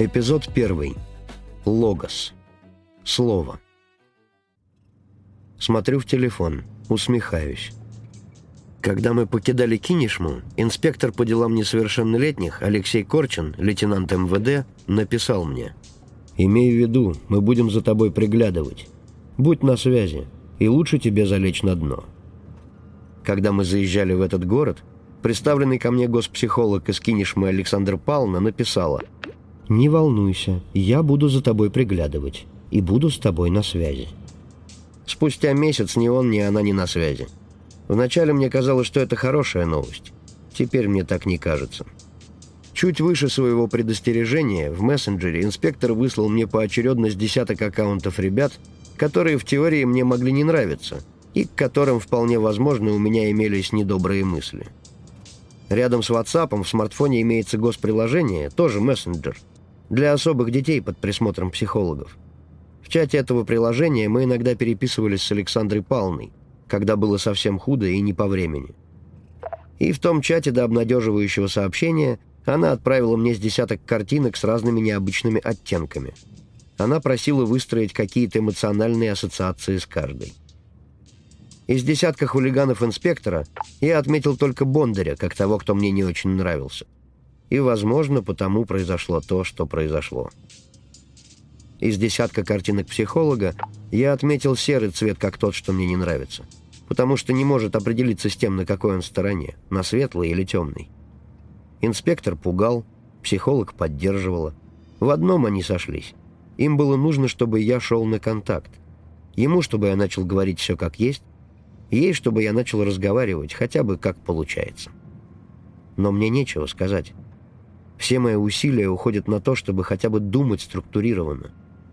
Эпизод первый. Логос. Слово. Смотрю в телефон, усмехаюсь. Когда мы покидали Кинешму, инспектор по делам несовершеннолетних Алексей Корчин, лейтенант МВД, написал мне. «Имей в виду, мы будем за тобой приглядывать. Будь на связи, и лучше тебе залечь на дно». Когда мы заезжали в этот город, представленный ко мне госпсихолог из Кинешмы Александр Павловна написала «Не волнуйся, я буду за тобой приглядывать и буду с тобой на связи». Спустя месяц ни он, ни она не на связи. Вначале мне казалось, что это хорошая новость. Теперь мне так не кажется. Чуть выше своего предостережения в мессенджере инспектор выслал мне поочередно с десяток аккаунтов ребят, которые в теории мне могли не нравиться, и к которым вполне возможно у меня имелись недобрые мысли. Рядом с WhatsApp в смартфоне имеется госприложение, тоже мессенджер, для особых детей под присмотром психологов. В чате этого приложения мы иногда переписывались с Александрой Павловной, когда было совсем худо и не по времени. И в том чате до обнадеживающего сообщения она отправила мне с десяток картинок с разными необычными оттенками. Она просила выстроить какие-то эмоциональные ассоциации с каждой. Из десятка хулиганов инспектора я отметил только Бондаря, как того, кто мне не очень нравился. И, возможно, потому произошло то, что произошло. Из десятка картинок психолога я отметил серый цвет, как тот, что мне не нравится – потому что не может определиться с тем, на какой он стороне, на светлый или темный. Инспектор пугал, психолог поддерживала. В одном они сошлись. Им было нужно, чтобы я шел на контакт. Ему, чтобы я начал говорить все как есть, ей, чтобы я начал разговаривать, хотя бы как получается. Но мне нечего сказать. Все мои усилия уходят на то, чтобы хотя бы думать структурированно,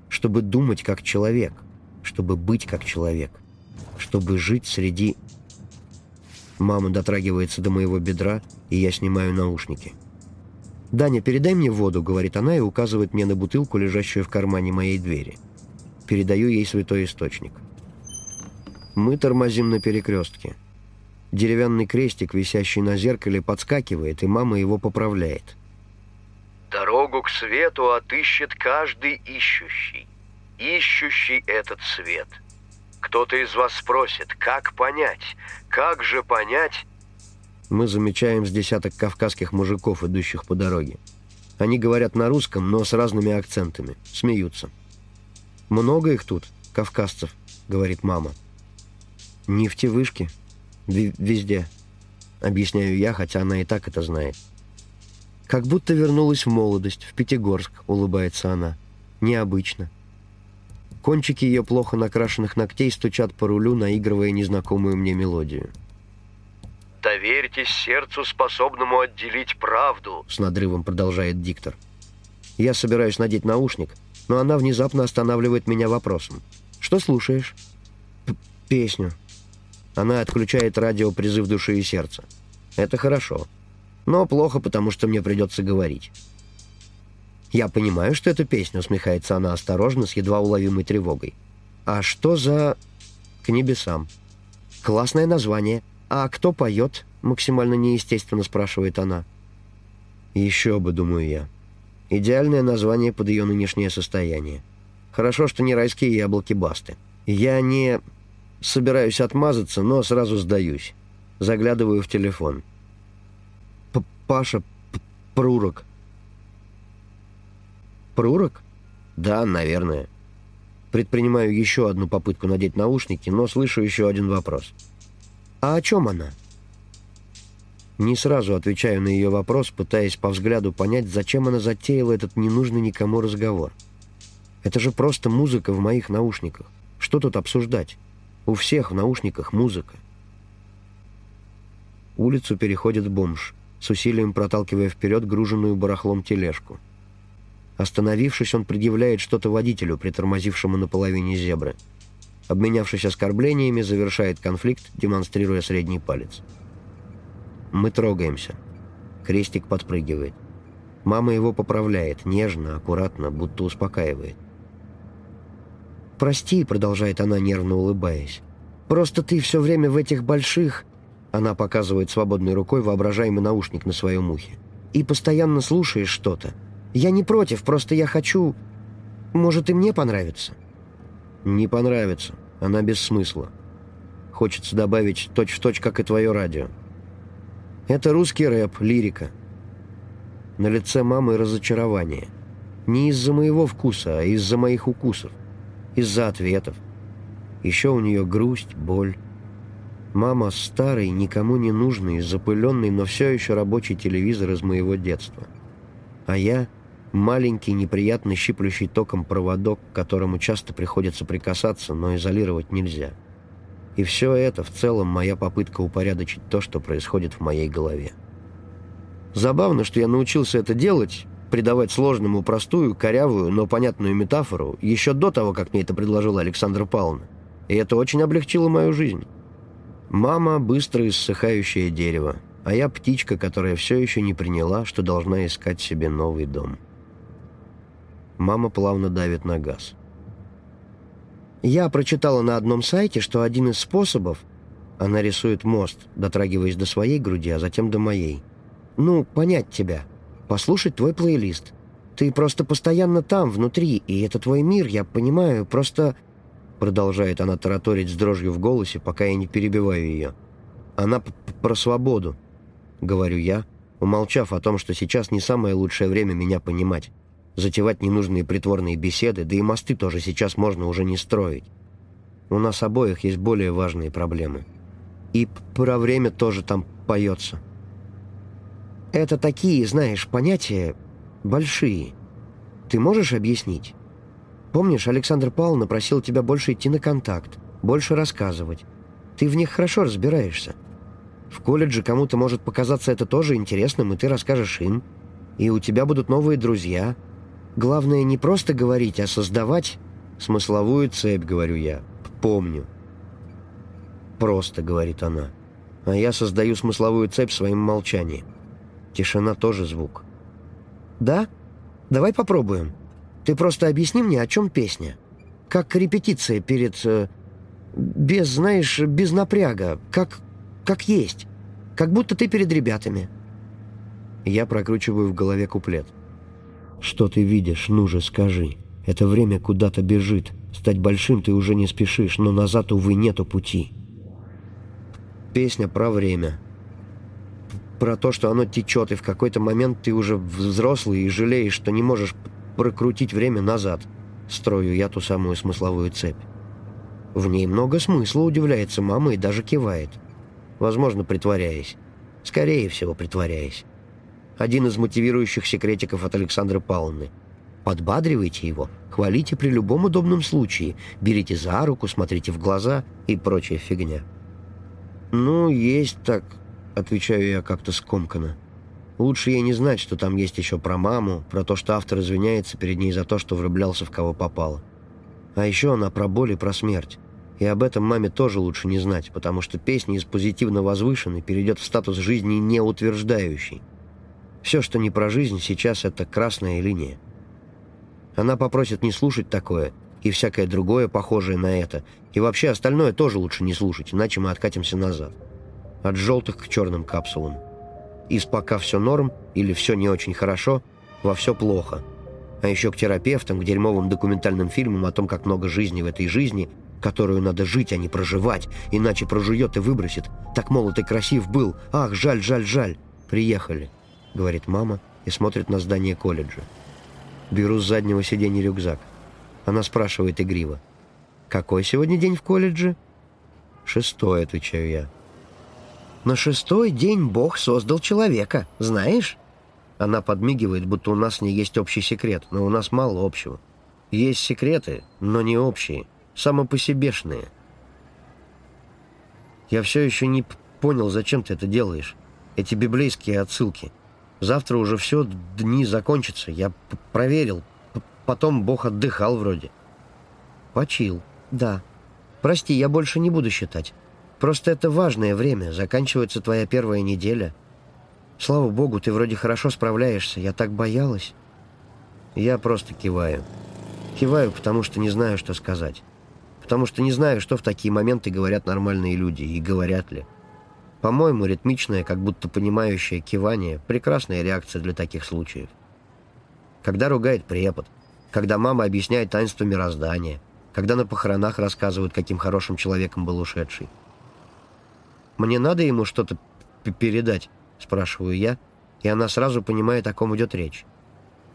чтобы думать как человек, чтобы быть как человек чтобы жить среди... Мама дотрагивается до моего бедра, и я снимаю наушники. «Даня, передай мне воду», — говорит она и указывает мне на бутылку, лежащую в кармане моей двери. Передаю ей святой источник. Мы тормозим на перекрестке. Деревянный крестик, висящий на зеркале, подскакивает, и мама его поправляет. «Дорогу к свету отыщет каждый ищущий, ищущий этот свет». Кто-то из вас спросит, как понять? Как же понять? Мы замечаем с десяток кавказских мужиков, идущих по дороге. Они говорят на русском, но с разными акцентами. Смеются. «Много их тут, кавказцев», — говорит мама. «Нефтевышки. В везде», — объясняю я, хотя она и так это знает. «Как будто вернулась в молодость, в Пятигорск», — улыбается она. «Необычно». Кончики ее плохо накрашенных ногтей стучат по рулю, наигрывая незнакомую мне мелодию. «Доверьтесь сердцу, способному отделить правду», — с надрывом продолжает диктор. Я собираюсь надеть наушник, но она внезапно останавливает меня вопросом. «Что слушаешь?» П «Песню». Она отключает радио «Призыв души и сердца». Это хорошо. Но плохо, потому что мне придется говорить. «Я понимаю, что это песня», — усмехается она осторожно, с едва уловимой тревогой. «А что за...» «К небесам». «Классное название. А кто поет?» — максимально неестественно спрашивает она. «Еще бы», — думаю я. Идеальное название под ее нынешнее состояние. Хорошо, что не райские яблоки Басты. Я не... Собираюсь отмазаться, но сразу сдаюсь. Заглядываю в телефон. «Паша, Прурок, Прурок? Да, наверное. Предпринимаю еще одну попытку надеть наушники, но слышу еще один вопрос. А о чем она? Не сразу отвечаю на ее вопрос, пытаясь по взгляду понять, зачем она затеяла этот ненужный никому разговор. Это же просто музыка в моих наушниках. Что тут обсуждать? У всех в наушниках музыка. Улицу переходит бомж, с усилием проталкивая вперед груженную барахлом тележку. Остановившись, он предъявляет что-то водителю, притормозившему на половине зебры. Обменявшись оскорблениями, завершает конфликт, демонстрируя средний палец. Мы трогаемся. Крестик подпрыгивает. Мама его поправляет, нежно, аккуратно, будто успокаивает. «Прости», — продолжает она, нервно улыбаясь. «Просто ты все время в этих больших...» Она показывает свободной рукой воображаемый наушник на своем ухе. «И постоянно слушаешь что-то. Я не против, просто я хочу... Может, и мне понравится?» «Не понравится. Она без смысла. Хочется добавить точь-в-точь, точь, как и твое радио. Это русский рэп, лирика. На лице мамы разочарование. Не из-за моего вкуса, а из-за моих укусов. Из-за ответов. Еще у нее грусть, боль. Мама старый, никому не нужный, запыленный, но все еще рабочий телевизор из моего детства. А я маленький, неприятно щиплющий током проводок, к которому часто приходится прикасаться, но изолировать нельзя. И все это в целом моя попытка упорядочить то, что происходит в моей голове. Забавно, что я научился это делать, придавать сложному простую, корявую, но понятную метафору, еще до того, как мне это предложила Александра Павловна. И это очень облегчило мою жизнь. Мама — быстро иссыхающее дерево, а я птичка, которая все еще не приняла, что должна искать себе новый дом. Мама плавно давит на газ. Я прочитала на одном сайте, что один из способов... Она рисует мост, дотрагиваясь до своей груди, а затем до моей. Ну, понять тебя. Послушать твой плейлист. Ты просто постоянно там, внутри, и это твой мир, я понимаю, просто... Продолжает она тараторить с дрожью в голосе, пока я не перебиваю ее. Она про свободу, говорю я, умолчав о том, что сейчас не самое лучшее время меня понимать. Затевать ненужные притворные беседы, да и мосты тоже сейчас можно уже не строить. У нас обоих есть более важные проблемы. И про время тоже там поется. Это такие, знаешь, понятия большие. Ты можешь объяснить? Помнишь, Александр Павловна просил тебя больше идти на контакт, больше рассказывать. Ты в них хорошо разбираешься. В колледже кому-то может показаться это тоже интересным, и ты расскажешь им. И у тебя будут новые друзья. Главное не просто говорить, а создавать смысловую цепь, говорю я. Помню. Просто, говорит она. А я создаю смысловую цепь своим молчанием. Тишина тоже звук. Да? Давай попробуем. Ты просто объясни мне, о чем песня. Как репетиция перед... Э, без, знаешь, без напряга. Как, как есть. Как будто ты перед ребятами. Я прокручиваю в голове куплет. «Что ты видишь? Ну же, скажи. Это время куда-то бежит. Стать большим ты уже не спешишь, но назад, увы, нету пути». Песня про время. Про то, что оно течет, и в какой-то момент ты уже взрослый и жалеешь, что не можешь прокрутить время назад. Строю я ту самую смысловую цепь. В ней много смысла, удивляется мама и даже кивает. Возможно, притворяясь. Скорее всего, притворяясь. Один из мотивирующих секретиков от Александры Павловны. Подбадривайте его, хвалите при любом удобном случае, берите за руку, смотрите в глаза и прочая фигня. «Ну, есть так», — отвечаю я как-то скомканно. Лучше ей не знать, что там есть еще про маму, про то, что автор извиняется перед ней за то, что влюблялся в кого попало. А еще она про боль и про смерть. И об этом маме тоже лучше не знать, потому что песня из позитивно возвышенной перейдет в статус жизни не утверждающий. Все, что не про жизнь, сейчас это красная линия. Она попросит не слушать такое и всякое другое, похожее на это. И вообще остальное тоже лучше не слушать, иначе мы откатимся назад. От желтых к черным капсулам из пока все норм или все не очень хорошо, во все плохо. А еще к терапевтам, к дерьмовым документальным фильмам о том, как много жизни в этой жизни, которую надо жить, а не проживать, иначе прожует и выбросит. Так молод и красив был. Ах, жаль, жаль, жаль. Приехали, говорит мама и смотрит на здание колледжа. Беру с заднего сиденья рюкзак. Она спрашивает игриво. «Какой сегодня день в колледже?» «Шестой», — отвечаю я. На шестой день Бог создал человека, знаешь?» Она подмигивает, будто у нас с ней есть общий секрет, но у нас мало общего. Есть секреты, но не общие, самопосебешные. Я все еще не понял, зачем ты это делаешь. Эти библейские отсылки. Завтра уже все, дни закончатся. Я проверил. Потом Бог отдыхал вроде. Почил, да. Прости, я больше не буду считать. Просто это важное время, заканчивается твоя первая неделя. Слава богу, ты вроде хорошо справляешься, я так боялась. Я просто киваю. Киваю, потому что не знаю, что сказать. Потому что не знаю, что в такие моменты говорят нормальные люди, и говорят ли. По-моему, ритмичное, как будто понимающее кивание – прекрасная реакция для таких случаев. когда ругает препод, когда мама объясняет таинство мироздания, когда на похоронах рассказывают, каким хорошим человеком был ушедший. «Мне надо ему что-то передать?» — спрашиваю я, и она сразу понимает, о ком идет речь.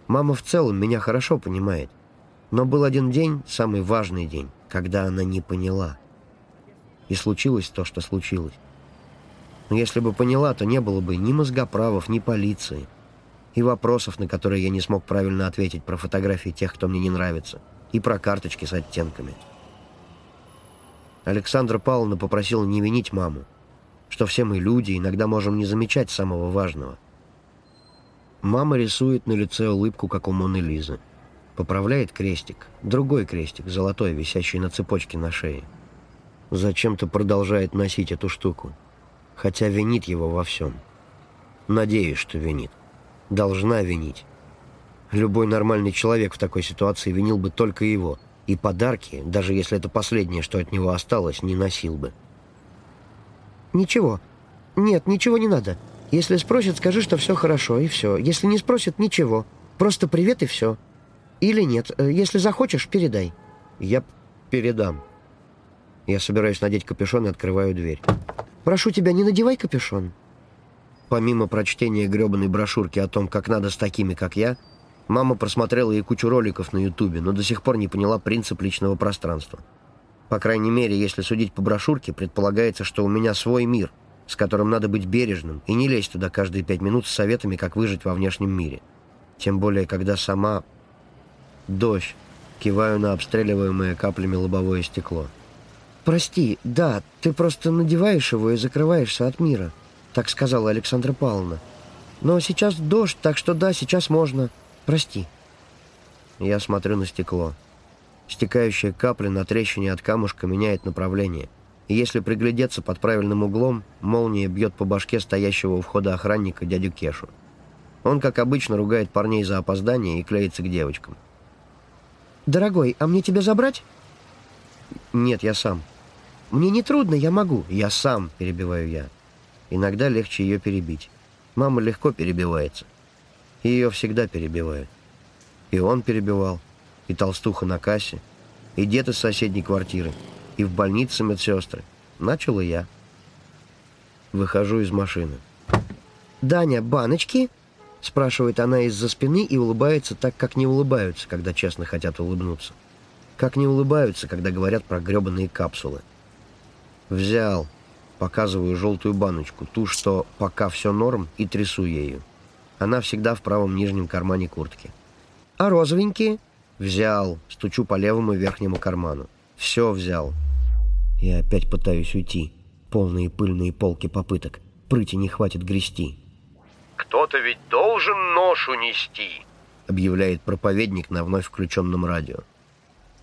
Мама в целом меня хорошо понимает. Но был один день, самый важный день, когда она не поняла. И случилось то, что случилось. Но если бы поняла, то не было бы ни мозгоправов, ни полиции. И вопросов, на которые я не смог правильно ответить про фотографии тех, кто мне не нравится. И про карточки с оттенками. Александра Павловна попросила не винить маму, что все мы люди, иногда можем не замечать самого важного. Мама рисует на лице улыбку, как у Моны Лизы. Поправляет крестик, другой крестик, золотой, висящий на цепочке на шее. Зачем-то продолжает носить эту штуку, хотя винит его во всем. Надеюсь, что винит. Должна винить. Любой нормальный человек в такой ситуации винил бы только его, и подарки, даже если это последнее, что от него осталось, не носил бы. «Ничего. Нет, ничего не надо. Если спросят, скажи, что все хорошо, и все. Если не спросят, ничего. Просто привет и все. Или нет. Э, если захочешь, передай». «Я передам». Я собираюсь надеть капюшон и открываю дверь. «Прошу тебя, не надевай капюшон». Помимо прочтения гребаной брошюрки о том, как надо с такими, как я, мама просмотрела и кучу роликов на ютубе, но до сих пор не поняла принцип личного пространства. По крайней мере, если судить по брошюрке, предполагается, что у меня свой мир, с которым надо быть бережным и не лезть туда каждые пять минут с советами, как выжить во внешнем мире. Тем более, когда сама... Дождь. Киваю на обстреливаемое каплями лобовое стекло. «Прости, да, ты просто надеваешь его и закрываешься от мира», так сказала Александра Павловна. «Но сейчас дождь, так что да, сейчас можно. Прости». Я смотрю на стекло. Стекающая капля на трещине от камушка меняет направление. И если приглядеться под правильным углом, молния бьет по башке стоящего у входа охранника дядю Кешу. Он, как обычно, ругает парней за опоздание и клеится к девочкам. «Дорогой, а мне тебя забрать?» «Нет, я сам». «Мне не трудно, я могу». «Я сам», — перебиваю я. Иногда легче ее перебить. Мама легко перебивается. Ее всегда перебивают. И он перебивал и толстуха на кассе, и дед из соседней квартиры, и в больнице медсестры. Начал и я. Выхожу из машины. «Даня, баночки?» Спрашивает она из-за спины и улыбается так, как не улыбаются, когда честно хотят улыбнуться. Как не улыбаются, когда говорят про гребаные капсулы. «Взял». Показываю желтую баночку, ту, что пока все норм, и трясу ею. Она всегда в правом нижнем кармане куртки. «А розовенькие?» Взял. Стучу по левому верхнему карману. Все взял. Я опять пытаюсь уйти. Полные пыльные полки попыток. Прыти не хватит грести. «Кто-то ведь должен ношу нести», — объявляет проповедник на вновь включенном радио.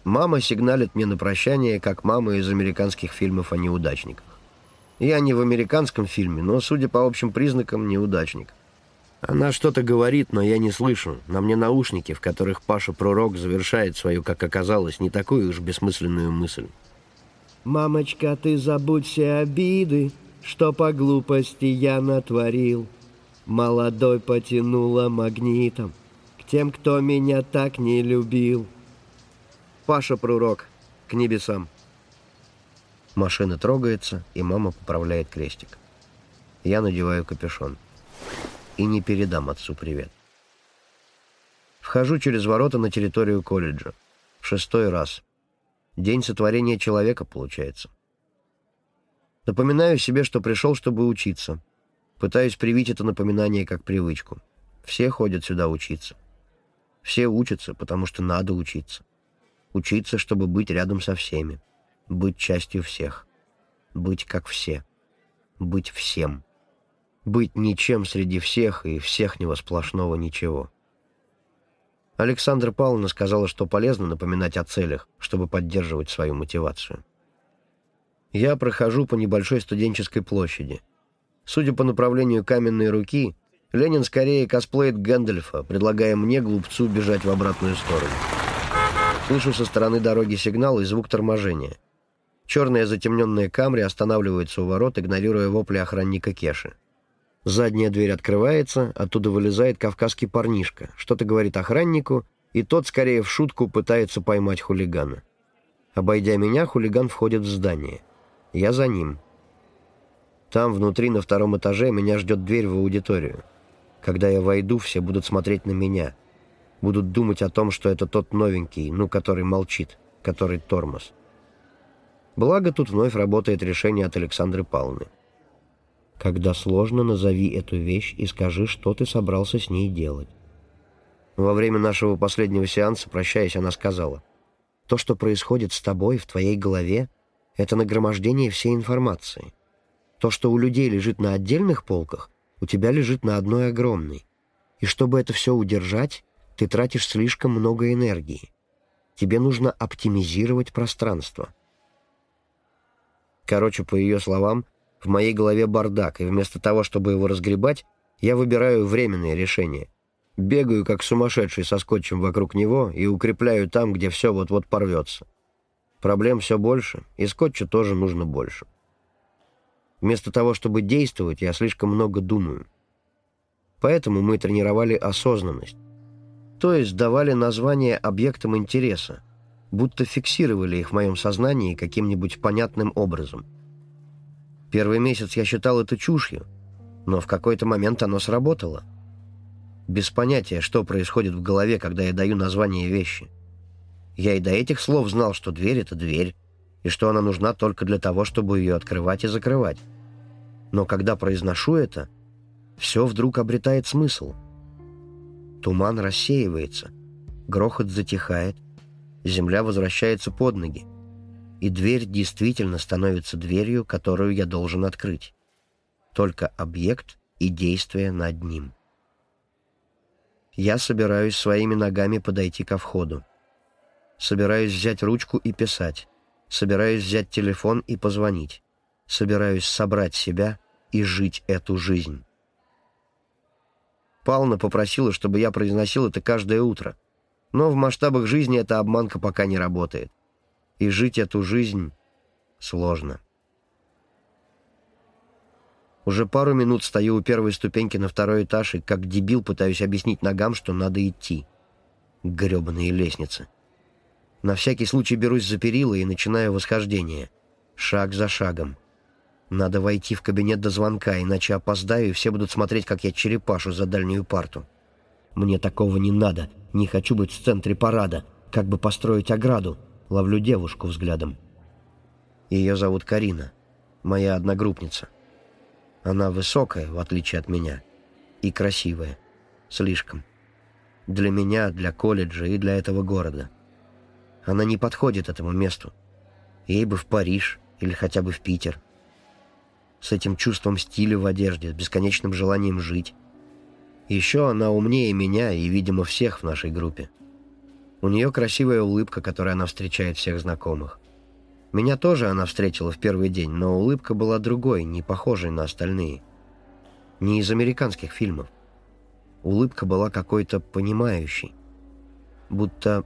Мама сигналит мне на прощание, как мама из американских фильмов о неудачниках. Я не в американском фильме, но, судя по общим признакам, неудачник. Она что-то говорит, но я не слышу. На мне наушники, в которых Паша Пророк завершает свою, как оказалось, не такую уж бессмысленную мысль. «Мамочка, ты забудь все обиды, что по глупости я натворил. Молодой потянула магнитом к тем, кто меня так не любил». Паша Пророк, к небесам. Машина трогается, и мама поправляет крестик. Я надеваю капюшон и не передам отцу привет. Вхожу через ворота на территорию колледжа. В шестой раз. День сотворения человека, получается. Напоминаю себе, что пришел, чтобы учиться. Пытаюсь привить это напоминание как привычку. Все ходят сюда учиться. Все учатся, потому что надо учиться. Учиться, чтобы быть рядом со всеми. Быть частью всех. Быть как все. Быть всем быть ничем среди всех и всехнего сплошного ничего. Александра Павловна сказала, что полезно напоминать о целях, чтобы поддерживать свою мотивацию. Я прохожу по небольшой студенческой площади. Судя по направлению каменной руки, Ленин скорее косплеит Гэндальфа, предлагая мне, глупцу, бежать в обратную сторону. Слышу со стороны дороги сигнал и звук торможения. Черная затемненная Камри останавливается у ворот, игнорируя вопли охранника Кеши. Задняя дверь открывается, оттуда вылезает кавказский парнишка, что-то говорит охраннику, и тот, скорее в шутку, пытается поймать хулигана. Обойдя меня, хулиган входит в здание. Я за ним. Там, внутри, на втором этаже, меня ждет дверь в аудиторию. Когда я войду, все будут смотреть на меня. Будут думать о том, что это тот новенький, ну, который молчит, который тормоз. Благо, тут вновь работает решение от Александры Павловны. Когда сложно, назови эту вещь и скажи, что ты собрался с ней делать. Во время нашего последнего сеанса, прощаясь, она сказала, «То, что происходит с тобой в твоей голове, это нагромождение всей информации. То, что у людей лежит на отдельных полках, у тебя лежит на одной огромной. И чтобы это все удержать, ты тратишь слишком много энергии. Тебе нужно оптимизировать пространство. Короче, по ее словам, в моей голове бардак, и вместо того, чтобы его разгребать, я выбираю временное решение. Бегаю, как сумасшедший, со скотчем вокруг него и укрепляю там, где все вот-вот порвется. Проблем все больше, и скотча тоже нужно больше. Вместо того, чтобы действовать, я слишком много думаю. Поэтому мы тренировали осознанность. То есть давали название объектам интереса, будто фиксировали их в моем сознании каким-нибудь понятным образом. Первый месяц я считал это чушью, но в какой-то момент оно сработало. Без понятия, что происходит в голове, когда я даю название вещи. Я и до этих слов знал, что дверь — это дверь, и что она нужна только для того, чтобы ее открывать и закрывать. Но когда произношу это, все вдруг обретает смысл. Туман рассеивается, грохот затихает — земля возвращается под ноги, и дверь действительно становится дверью, которую я должен открыть. Только объект и действие над ним. Я собираюсь своими ногами подойти ко входу. Собираюсь взять ручку и писать. Собираюсь взять телефон и позвонить. Собираюсь собрать себя и жить эту жизнь. Пална попросила, чтобы я произносил это каждое утро — но в масштабах жизни эта обманка пока не работает. И жить эту жизнь сложно. Уже пару минут стою у первой ступеньки на второй этаж и как дебил пытаюсь объяснить ногам, что надо идти. Гребаные лестницы. На всякий случай берусь за перила и начинаю восхождение. Шаг за шагом. Надо войти в кабинет до звонка, иначе опоздаю, и все будут смотреть, как я черепашу за дальнюю парту. Мне такого не надо. Не хочу быть в центре парада. Как бы построить ограду. Ловлю девушку взглядом. Ее зовут Карина. Моя одногруппница. Она высокая, в отличие от меня. И красивая. Слишком. Для меня, для колледжа и для этого города. Она не подходит этому месту. Ей бы в Париж или хотя бы в Питер. С этим чувством стиля в одежде, с бесконечным желанием жить. Еще она умнее меня и, видимо, всех в нашей группе. У нее красивая улыбка, которой она встречает всех знакомых. Меня тоже она встретила в первый день, но улыбка была другой, не похожей на остальные. Не из американских фильмов. Улыбка была какой-то понимающей. Будто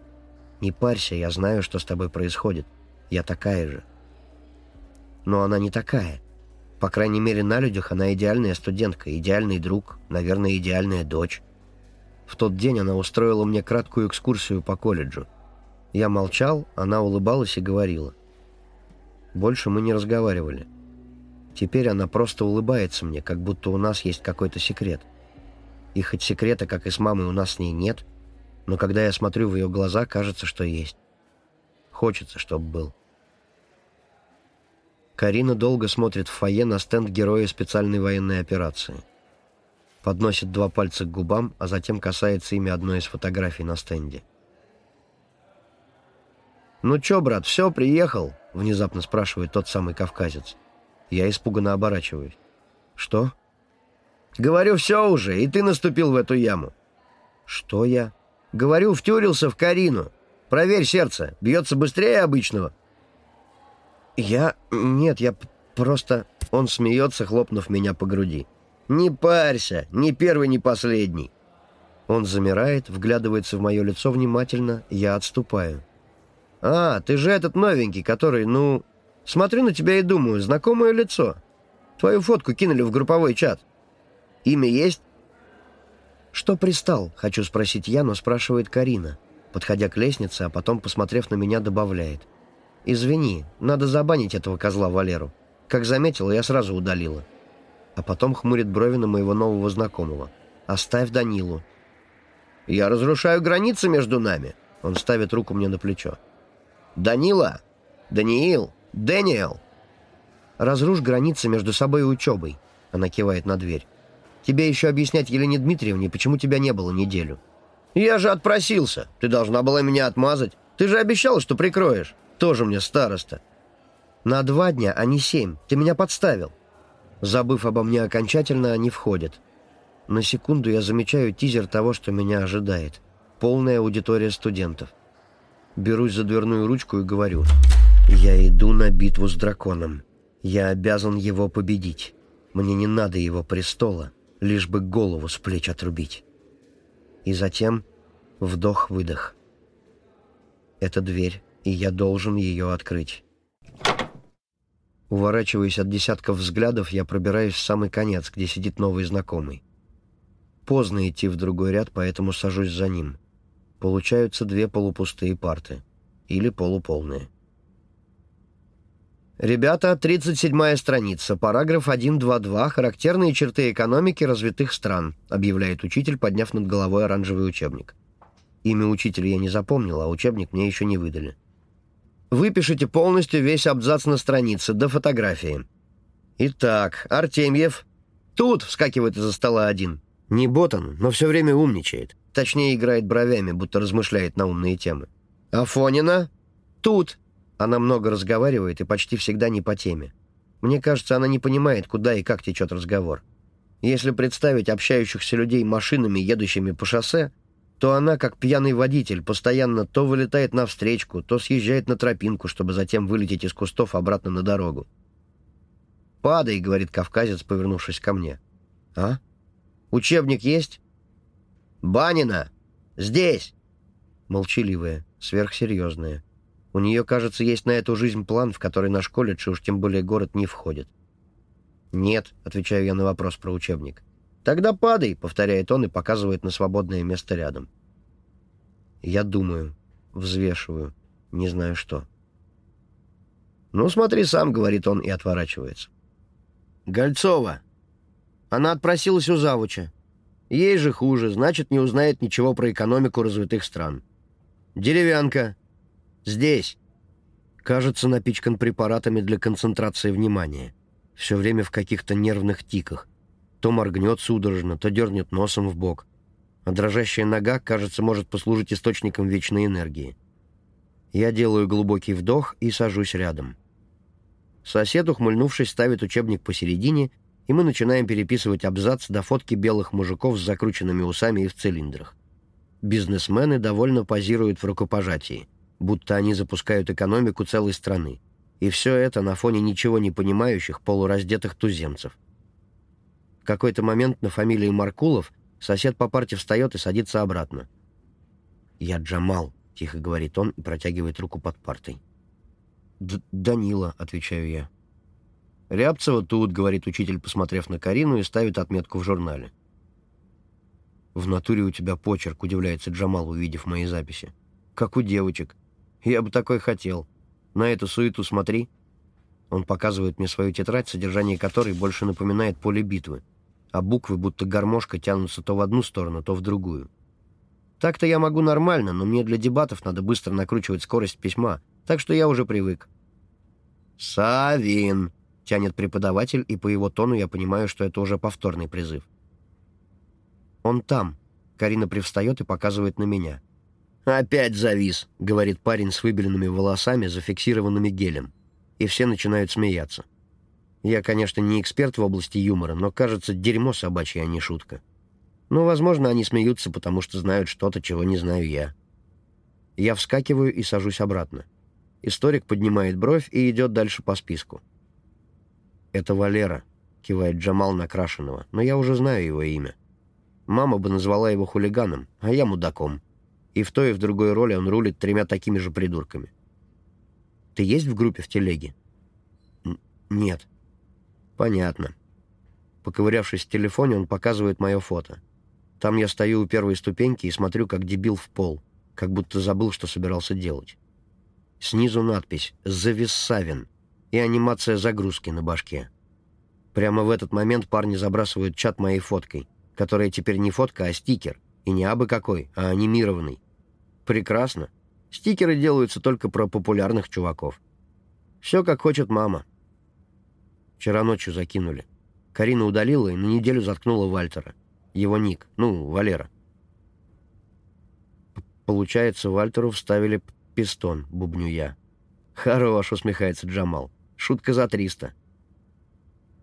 «Не парься, я знаю, что с тобой происходит. Я такая же». Но она не такая. По крайней мере, на людях она идеальная студентка, идеальный друг, наверное, идеальная дочь. В тот день она устроила мне краткую экскурсию по колледжу. Я молчал, она улыбалась и говорила. Больше мы не разговаривали. Теперь она просто улыбается мне, как будто у нас есть какой-то секрет. И хоть секрета, как и с мамой, у нас с ней нет, но когда я смотрю в ее глаза, кажется, что есть. Хочется, чтобы был. Карина долго смотрит в фойе на стенд героя специальной военной операции. Подносит два пальца к губам, а затем касается ими одной из фотографий на стенде. «Ну чё, брат, все, приехал?» — внезапно спрашивает тот самый кавказец. Я испуганно оборачиваюсь. «Что?» «Говорю, все уже, и ты наступил в эту яму». «Что я?» «Говорю, втюрился в Карину. Проверь сердце, бьется быстрее обычного». «Я... Нет, я просто...» Он смеется, хлопнув меня по груди. «Не парься, ни первый, ни последний». Он замирает, вглядывается в мое лицо внимательно, я отступаю. «А, ты же этот новенький, который, ну... Смотрю на тебя и думаю, знакомое лицо. Твою фотку кинули в групповой чат». Имя есть?» «Что пристал?» — хочу спросить я, но спрашивает Карина, подходя к лестнице, а потом, посмотрев на меня, добавляет. «Извини, надо забанить этого козла Валеру. Как заметила, я сразу удалила». А потом хмурит брови на моего нового знакомого. «Оставь Данилу». «Я разрушаю границы между нами», — он ставит руку мне на плечо. «Данила! Даниил! Дэниел!» «Разрушь границы между собой и учебой», — она кивает на дверь. «Тебе еще объяснять Елене Дмитриевне, почему тебя не было неделю». «Я же отпросился. Ты должна была меня отмазать. Ты же обещала, что прикроешь. Тоже мне староста». «На два дня, а не семь. Ты меня подставил». Забыв обо мне окончательно, они входят. На секунду я замечаю тизер того, что меня ожидает. Полная аудитория студентов. Берусь за дверную ручку и говорю. «Я иду на битву с драконом. Я обязан его победить. Мне не надо его престола, лишь бы голову с плеч отрубить». И затем вдох-выдох. Это дверь, и я должен ее открыть. Уворачиваясь от десятков взглядов, я пробираюсь в самый конец, где сидит новый знакомый. Поздно идти в другой ряд, поэтому сажусь за ним. Получаются две полупустые парты. Или полуполные. Ребята, 37-я страница, параграф 1.2.2, характерные черты экономики развитых стран, объявляет учитель, подняв над головой оранжевый учебник. Имя учителя я не запомнил, а учебник мне еще не выдали. Выпишите полностью весь абзац на странице, до фотографии. Итак, Артемьев. Тут вскакивает из-за стола один. Не ботан, но все время умничает. Точнее, играет бровями, будто размышляет на умные темы. Афонина? Тут. Она много разговаривает и почти всегда не по теме. Мне кажется, она не понимает, куда и как течет разговор. Если представить общающихся людей машинами, едущими по шоссе, то она, как пьяный водитель, постоянно то вылетает на встречку, то съезжает на тропинку, чтобы затем вылететь из кустов обратно на дорогу. «Падай», — говорит кавказец, повернувшись ко мне. «А?» Учебник есть?» «Банина! Здесь!» Молчаливая, сверхсерьезная. У нее, кажется, есть на эту жизнь план, в который наш колледж и уж тем более город не входит. «Нет», — отвечаю я на вопрос про учебник. «Тогда падай», — повторяет он и показывает на свободное место рядом. Я думаю, взвешиваю, не знаю что. «Ну, смотри сам», — говорит он и отворачивается. «Гольцова, она отпросилась у завуча. Ей же хуже, значит, не узнает ничего про экономику развитых стран. Деревянка. Здесь. Кажется, напичкан препаратами для концентрации внимания. Все время в каких-то нервных тиках. То моргнет судорожно, то дернет носом в бок. А дрожащая нога, кажется, может послужить источником вечной энергии. Я делаю глубокий вдох и сажусь рядом. Сосед, ухмыльнувшись, ставит учебник посередине — и мы начинаем переписывать абзац до фотки белых мужиков с закрученными усами и в цилиндрах. Бизнесмены довольно позируют в рукопожатии, будто они запускают экономику целой страны. И все это на фоне ничего не понимающих полураздетых туземцев. В какой-то момент на фамилии Маркулов сосед по парте встает и садится обратно. «Я Джамал», — тихо говорит он и протягивает руку под партой. «Данила», — отвечаю я. «Рябцева тут», — говорит учитель, посмотрев на Карину, и ставит отметку в журнале. «В натуре у тебя почерк», — удивляется Джамал, увидев мои записи. «Как у девочек. Я бы такой хотел. На эту суету смотри». Он показывает мне свою тетрадь, содержание которой больше напоминает поле битвы, а буквы, будто гармошка, тянутся то в одну сторону, то в другую. Так-то я могу нормально, но мне для дебатов надо быстро накручивать скорость письма, так что я уже привык. «Савин!» — тянет преподаватель, и по его тону я понимаю, что это уже повторный призыв. «Он там». Карина привстает и показывает на меня. «Опять завис», — говорит парень с выбеленными волосами, зафиксированными гелем. И все начинают смеяться. Я, конечно, не эксперт в области юмора, но, кажется, дерьмо собачье, а не шутка. Но, возможно, они смеются, потому что знают что-то, чего не знаю я. Я вскакиваю и сажусь обратно. Историк поднимает бровь и идет дальше по списку. «Это Валера», — кивает Джамал Накрашенного, «но я уже знаю его имя. Мама бы назвала его хулиганом, а я мудаком. И в той и в другой роли он рулит тремя такими же придурками». «Ты есть в группе в телеге?» «Нет». «Понятно. Поковырявшись в телефоне, он показывает мое фото. Там я стою у первой ступеньки и смотрю, как дебил в пол, как будто забыл, что собирался делать. Снизу надпись «Зависсавин» и анимация загрузки на башке. Прямо в этот момент парни забрасывают чат моей фоткой, которая теперь не фотка, а стикер. И не абы какой, а анимированный. Прекрасно. Стикеры делаются только про популярных чуваков. Все, как хочет мама. Вчера ночью закинули. Карина удалила и на неделю заткнула Вальтера. Его ник. Ну, Валера. Получается, Вальтеру вставили пистон, бубню я. Хорош, усмехается Джамал. Шутка за триста.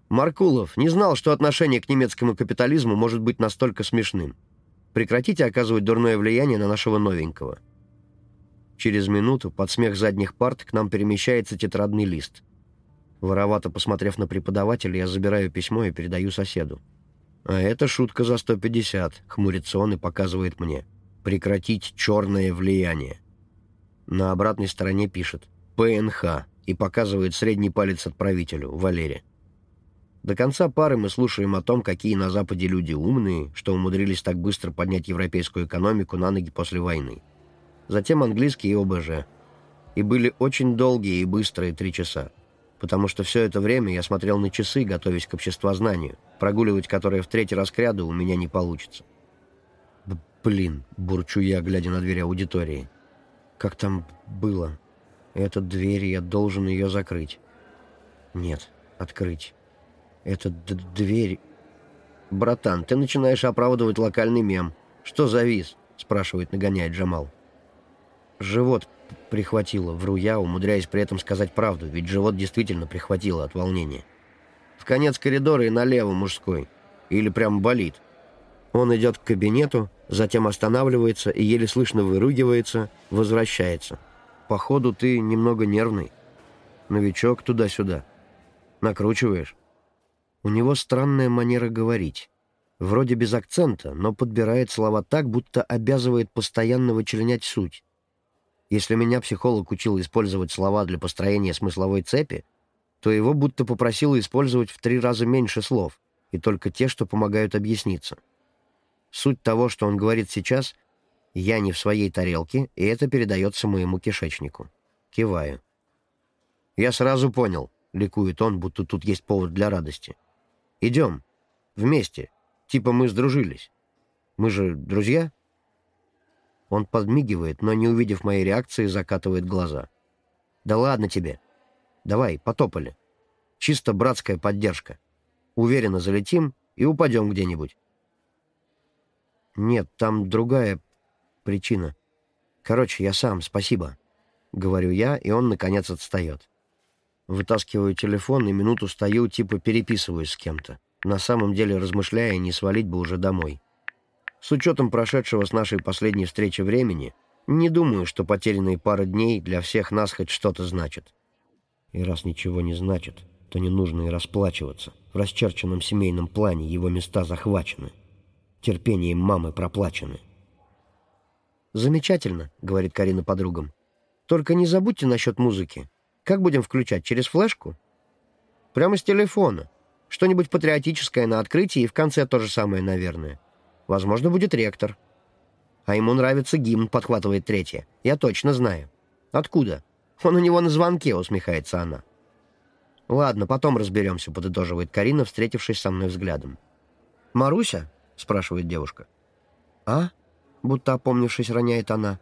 Маркулов не знал, что отношение к немецкому капитализму может быть настолько смешным. Прекратите оказывать дурное влияние на нашего новенького. Через минуту, под смех задних парт, к нам перемещается тетрадный лист. Воровато посмотрев на преподавателя, я забираю письмо и передаю соседу. «А это шутка за 150», — хмурится он и показывает мне. «Прекратить черное влияние». На обратной стороне пишет «ПНХ» и показывает средний палец отправителю, Валере. До конца пары мы слушаем о том, какие на Западе люди умные, что умудрились так быстро поднять европейскую экономику на ноги после войны затем английский и ОБЖ. И были очень долгие и быстрые три часа, потому что все это время я смотрел на часы, готовясь к обществознанию, прогуливать которое в третий раз к ряду у меня не получится. «Блин», — бурчу я, глядя на дверь аудитории. «Как там было? Эта дверь, я должен ее закрыть». «Нет, открыть. Эта дверь...» «Братан, ты начинаешь оправдывать локальный мем. Что завис?» — спрашивает, нагоняет Джамал. Живот прихватило, вру я, умудряясь при этом сказать правду, ведь живот действительно прихватило от волнения. В конец коридора и налево мужской. Или прям болит. Он идет к кабинету, затем останавливается и еле слышно выругивается, возвращается. Походу, ты немного нервный. Новичок туда-сюда. Накручиваешь. У него странная манера говорить. Вроде без акцента, но подбирает слова так, будто обязывает постоянно вычленять суть. Если меня психолог учил использовать слова для построения смысловой цепи, то его будто попросило использовать в три раза меньше слов, и только те, что помогают объясниться. Суть того, что он говорит сейчас, я не в своей тарелке, и это передается моему кишечнику. Киваю. «Я сразу понял», — ликует он, будто тут есть повод для радости. «Идем. Вместе. Типа мы сдружились. Мы же друзья?» Он подмигивает, но, не увидев моей реакции, закатывает глаза. «Да ладно тебе. Давай, потопали. Чисто братская поддержка. Уверенно залетим и упадем где-нибудь». «Нет, там другая причина. Короче, я сам, спасибо», — говорю я, и он, наконец, отстает. Вытаскиваю телефон и минуту стою, типа переписываюсь с кем-то, на самом деле размышляя, не свалить бы уже домой. С учетом прошедшего с нашей последней встречи времени, не думаю, что потерянные пара дней для всех нас хоть что-то значат. И раз ничего не значит, то не нужно и расплачиваться. В расчерченном семейном плане его места захвачены. Терпением мамы проплачены. «Замечательно», — говорит Карина подругам. «Только не забудьте насчет музыки. Как будем включать? Через флешку?» «Прямо с телефона. Что-нибудь патриотическое на открытии и в конце то же самое, наверное». Возможно, будет ректор. А ему нравится гимн, подхватывает третья. Я точно знаю. Откуда? Он у него на звонке, усмехается она. Ладно, потом разберемся, подытоживает Карина, встретившись со мной взглядом. «Маруся?» — спрашивает девушка. «А?» — будто опомнившись, роняет она.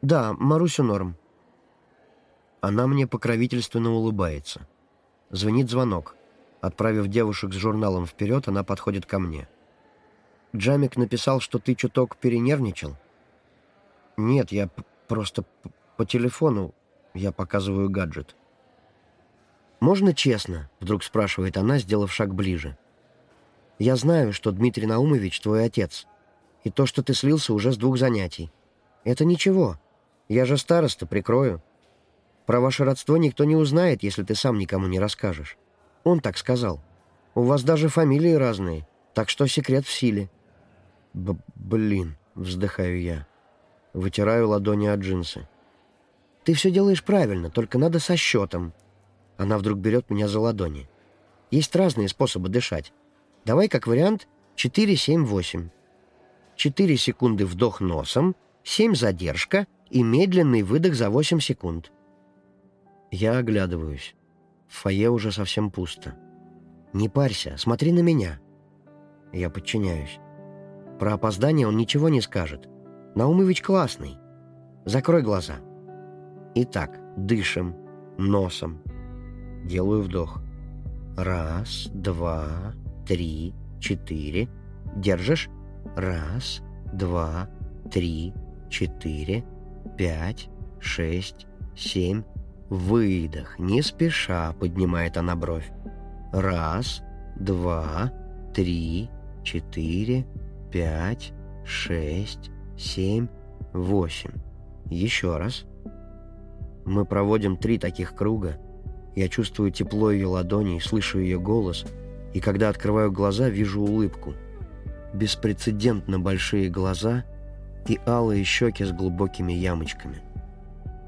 «Да, Марусю норм». Она мне покровительственно улыбается. Звонит звонок. Отправив девушек с журналом вперед, она подходит ко мне. Джамик написал, что ты чуток перенервничал? Нет, я просто по телефону я показываю гаджет. «Можно честно?» — вдруг спрашивает она, сделав шаг ближе. «Я знаю, что Дмитрий Наумович твой отец, и то, что ты слился уже с двух занятий. Это ничего. Я же староста, прикрою. Про ваше родство никто не узнает, если ты сам никому не расскажешь. Он так сказал. У вас даже фамилии разные, так что секрет в силе». Б «Блин», — вздыхаю я. Вытираю ладони от джинсы. «Ты все делаешь правильно, только надо со счетом». Она вдруг берет меня за ладони. «Есть разные способы дышать. Давай как вариант 4, 7, 8. 4 секунды вдох носом, 7 задержка и медленный выдох за 8 секунд. Я оглядываюсь. В фойе уже совсем пусто. «Не парься, смотри на меня». Я подчиняюсь. Про опоздание он ничего не скажет. Наумович классный. Закрой глаза. Итак, дышим носом. Делаю вдох. Раз, два, три, четыре. Держишь? Раз, два, три, четыре, пять, шесть, семь. Выдох. Не спеша поднимает она бровь. Раз, два, три, четыре, пять, шесть, семь, восемь. Еще раз. Мы проводим три таких круга. Я чувствую тепло ее ладоней, слышу ее голос, и когда открываю глаза, вижу улыбку. Беспрецедентно большие глаза и алые щеки с глубокими ямочками.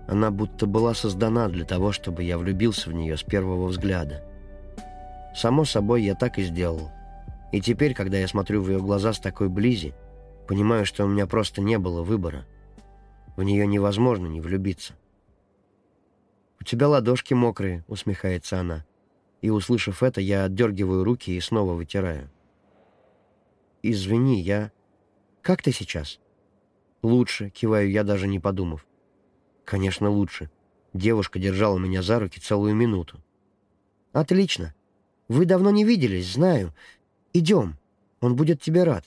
Она будто была создана для того, чтобы я влюбился в нее с первого взгляда. Само собой, я так и сделал. И теперь, когда я смотрю в ее глаза с такой близи, понимаю, что у меня просто не было выбора. В нее невозможно не влюбиться. «У тебя ладошки мокрые», — усмехается она. И, услышав это, я отдергиваю руки и снова вытираю. «Извини, я...» «Как ты сейчас?» «Лучше», — киваю я, даже не подумав. «Конечно, лучше. Девушка держала меня за руки целую минуту». «Отлично. Вы давно не виделись, знаю. Идем. Он будет тебе рад».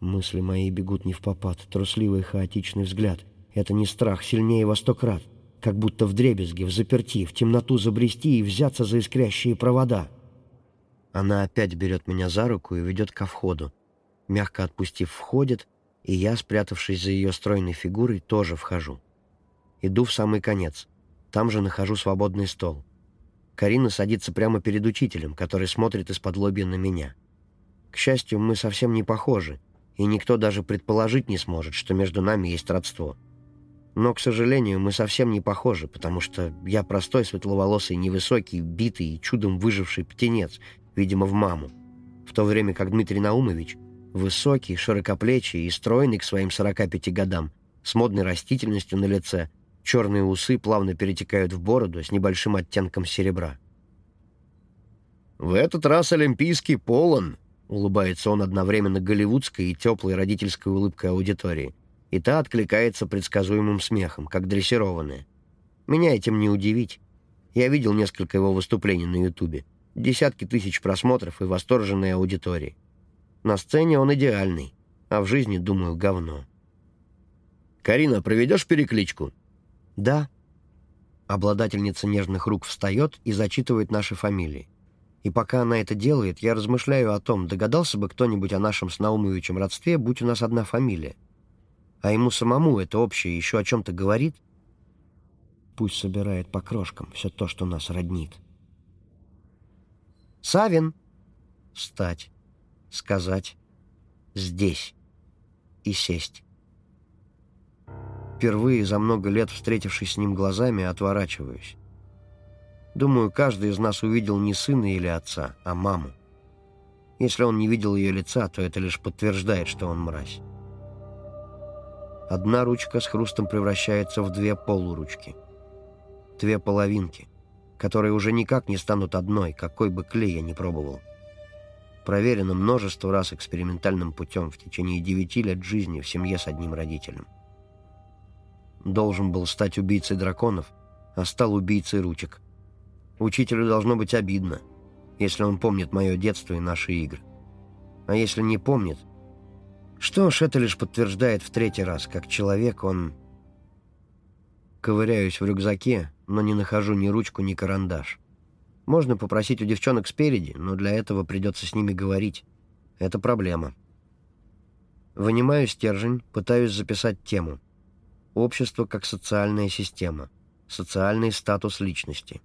Мысли мои бегут не в попад. Трусливый хаотичный взгляд. Это не страх, сильнее во сто крат как будто в дребезге, в заперти, в темноту забрести и взяться за искрящие провода. Она опять берет меня за руку и ведет ко входу. Мягко отпустив, входит, и я, спрятавшись за ее стройной фигурой, тоже вхожу. Иду в самый конец. Там же нахожу свободный стол. Карина садится прямо перед учителем, который смотрит из-под лобья на меня. К счастью, мы совсем не похожи, и никто даже предположить не сможет, что между нами есть родство. Но, к сожалению, мы совсем не похожи, потому что я простой, светловолосый, невысокий, битый и чудом выживший птенец, видимо, в маму. В то время как Дмитрий Наумович, высокий, широкоплечий и стройный к своим 45 годам, с модной растительностью на лице, черные усы плавно перетекают в бороду с небольшим оттенком серебра. «В этот раз Олимпийский полон», — улыбается он одновременно голливудской и теплой родительской улыбкой аудитории и та откликается предсказуемым смехом, как дрессированная. Меня этим не удивить. Я видел несколько его выступлений на Ютубе. Десятки тысяч просмотров и восторженные аудитории. На сцене он идеальный, а в жизни, думаю, говно. «Карина, проведешь перекличку?» «Да». Обладательница нежных рук встает и зачитывает наши фамилии. И пока она это делает, я размышляю о том, догадался бы кто-нибудь о нашем с Наумовичем родстве, будь у нас одна фамилия а ему самому это общее еще о чем-то говорит, пусть собирает по крошкам все то, что нас роднит. Савин. Встать. Сказать. Здесь. И сесть. Впервые за много лет, встретившись с ним глазами, отворачиваюсь. Думаю, каждый из нас увидел не сына или отца, а маму. Если он не видел ее лица, то это лишь подтверждает, что он мразь. Одна ручка с хрустом превращается в две полуручки. Две половинки, которые уже никак не станут одной, какой бы клей я ни пробовал. Проверено множество раз экспериментальным путем в течение девяти лет жизни в семье с одним родителем. Должен был стать убийцей драконов, а стал убийцей ручек. Учителю должно быть обидно, если он помнит мое детство и наши игры. А если не помнит — что ж, это лишь подтверждает в третий раз, как человек он... Ковыряюсь в рюкзаке, но не нахожу ни ручку, ни карандаш. Можно попросить у девчонок спереди, но для этого придется с ними говорить. Это проблема. Вынимаю стержень, пытаюсь записать тему. Общество как социальная система. Социальный статус личности.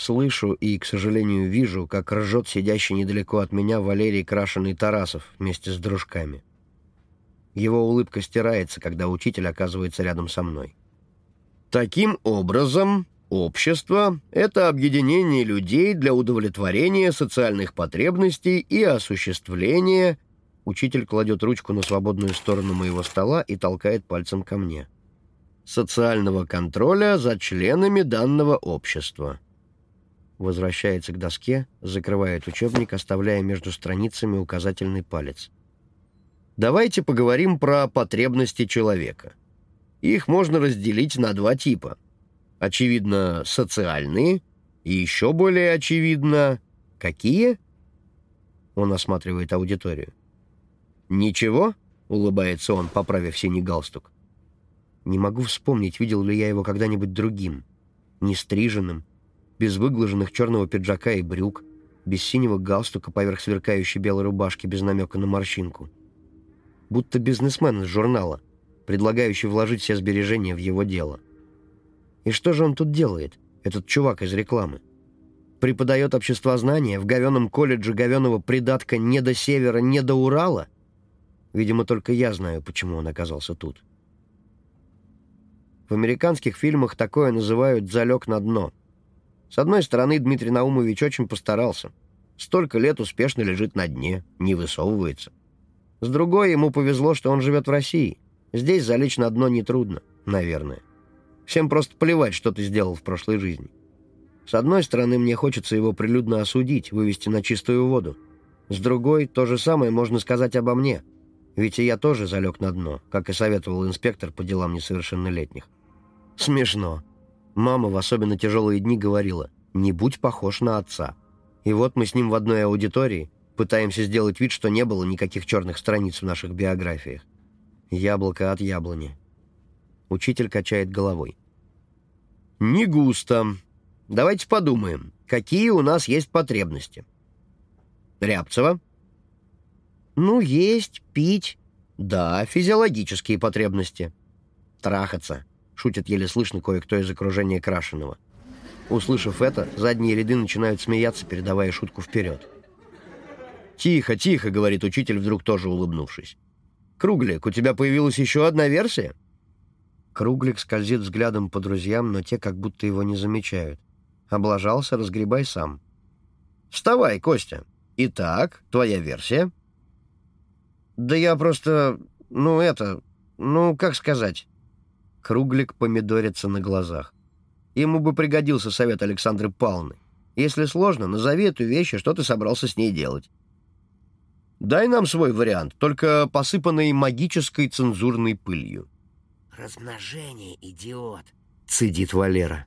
Слышу и, к сожалению, вижу, как ржет сидящий недалеко от меня Валерий Крашеный Тарасов вместе с дружками. Его улыбка стирается, когда учитель оказывается рядом со мной. «Таким образом...» Общество – это объединение людей для удовлетворения социальных потребностей и осуществления... Учитель кладет ручку на свободную сторону моего стола и толкает пальцем ко мне. Социального контроля за членами данного общества. Возвращается к доске, закрывает учебник, оставляя между страницами указательный палец. Давайте поговорим про потребности человека. Их можно разделить на два типа – очевидно, социальные, и еще более очевидно, какие? Он осматривает аудиторию. «Ничего?» — улыбается он, поправив синий галстук. Не могу вспомнить, видел ли я его когда-нибудь другим. Нестриженным, без выглаженных черного пиджака и брюк, без синего галстука поверх сверкающей белой рубашки без намека на морщинку. Будто бизнесмен из журнала, предлагающий вложить все сбережения в его дело. — и что же он тут делает, этот чувак из рекламы? Преподает обществознание в говеном колледже говеного придатка не до севера, не до Урала? Видимо, только я знаю, почему он оказался тут. В американских фильмах такое называют «залег на дно». С одной стороны, Дмитрий Наумович очень постарался. Столько лет успешно лежит на дне, не высовывается. С другой, ему повезло, что он живет в России. Здесь залечь на дно нетрудно, наверное. Всем просто плевать, что ты сделал в прошлой жизни. С одной стороны, мне хочется его прилюдно осудить, вывести на чистую воду. С другой, то же самое можно сказать обо мне. Ведь и я тоже залег на дно, как и советовал инспектор по делам несовершеннолетних. Смешно. Мама в особенно тяжелые дни говорила, не будь похож на отца. И вот мы с ним в одной аудитории пытаемся сделать вид, что не было никаких черных страниц в наших биографиях. Яблоко от яблони. Учитель качает головой. «Не густо. Давайте подумаем, какие у нас есть потребности». «Рябцева?» «Ну, есть, пить». «Да, физиологические потребности». «Трахаться», — шутит еле слышно кое-кто из окружения Крашеного. Услышав это, задние ряды начинают смеяться, передавая шутку вперед. «Тихо, тихо», — говорит учитель, вдруг тоже улыбнувшись. «Круглик, у тебя появилась еще одна версия?» Круглик скользит взглядом по друзьям, но те как будто его не замечают. Облажался, разгребай сам. «Вставай, Костя. Итак, твоя версия?» «Да я просто... Ну, это... Ну, как сказать?» Круглик помидорится на глазах. Ему бы пригодился совет Александры Павловны. Если сложно, назови эту вещь, и что ты собрался с ней делать. Дай нам свой вариант, только посыпанный магической цензурной пылью. «Размножение, идиот!» — цедит Валера.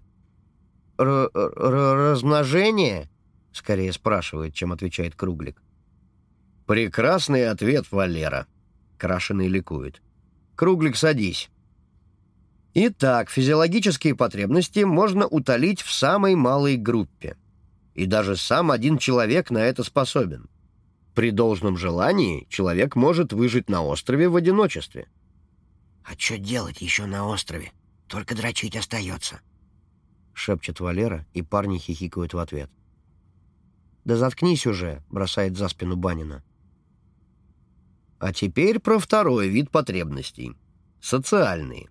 Р «Размножение?» — скорее спрашивает, чем отвечает Круглик. «Прекрасный ответ, Валера!» — Крашеный ликует. «Круглик, садись». Итак, физиологические потребности можно утолить в самой малой группе. И даже сам один человек на это способен. При должном желании человек может выжить на острове в одиночестве — «А что делать еще на острове? Только дрочить остается», — шепчет Валера, и парни хихикают в ответ. «Да заткнись уже», — бросает за спину Банина. А теперь про второй вид потребностей. Социальные.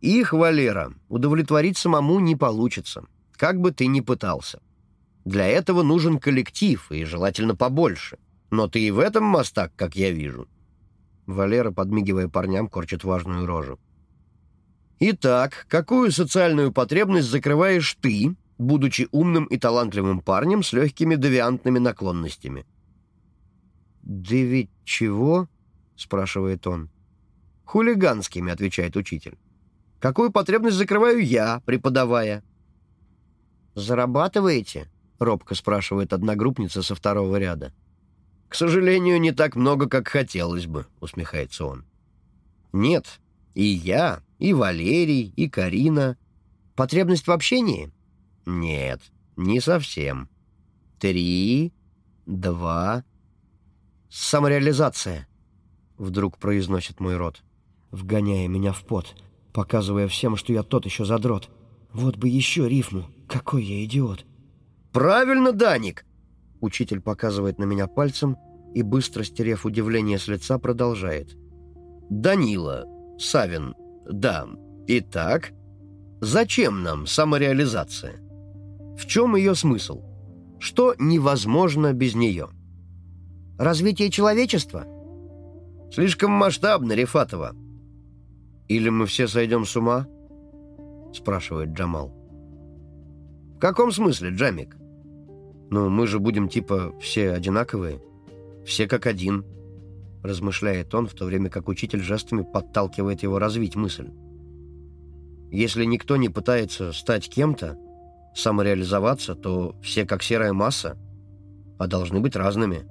Их, Валера, удовлетворить самому не получится, как бы ты ни пытался. Для этого нужен коллектив, и желательно побольше. Но ты и в этом мастак, как я вижу. Валера, подмигивая парням, корчит важную рожу. «Итак, какую социальную потребность закрываешь ты, будучи умным и талантливым парнем с легкими девиантными наклонностями?» «Да ведь чего?» — спрашивает он. «Хулиганскими», — отвечает учитель. «Какую потребность закрываю я, преподавая?» «Зарабатываете?» — робко спрашивает одногруппница со второго ряда. «К сожалению, не так много, как хотелось бы», — усмехается он. «Нет, и я, и Валерий, и Карина. Потребность в общении? Нет, не совсем. Три, два... Самореализация», — вдруг произносит мой рот, вгоняя меня в пот, показывая всем, что я тот еще задрот. Вот бы еще рифму. Какой я идиот. «Правильно, Даник!» Учитель показывает на меня пальцем и, быстро стерев удивление с лица, продолжает. «Данила, Савин, да. Итак, Зачем нам самореализация? В чем ее смысл? Что невозможно без нее? Развитие человечества? Слишком масштабно, Рифатова. Или мы все сойдем с ума? Спрашивает Джамал. В каком смысле, Джамик? Ну, мы же будем типа все одинаковые. Все как один. Размышляет он, в то время как учитель жестами подталкивает его развить мысль. Если никто не пытается стать кем-то, самореализоваться, то все как серая масса, а должны быть разными.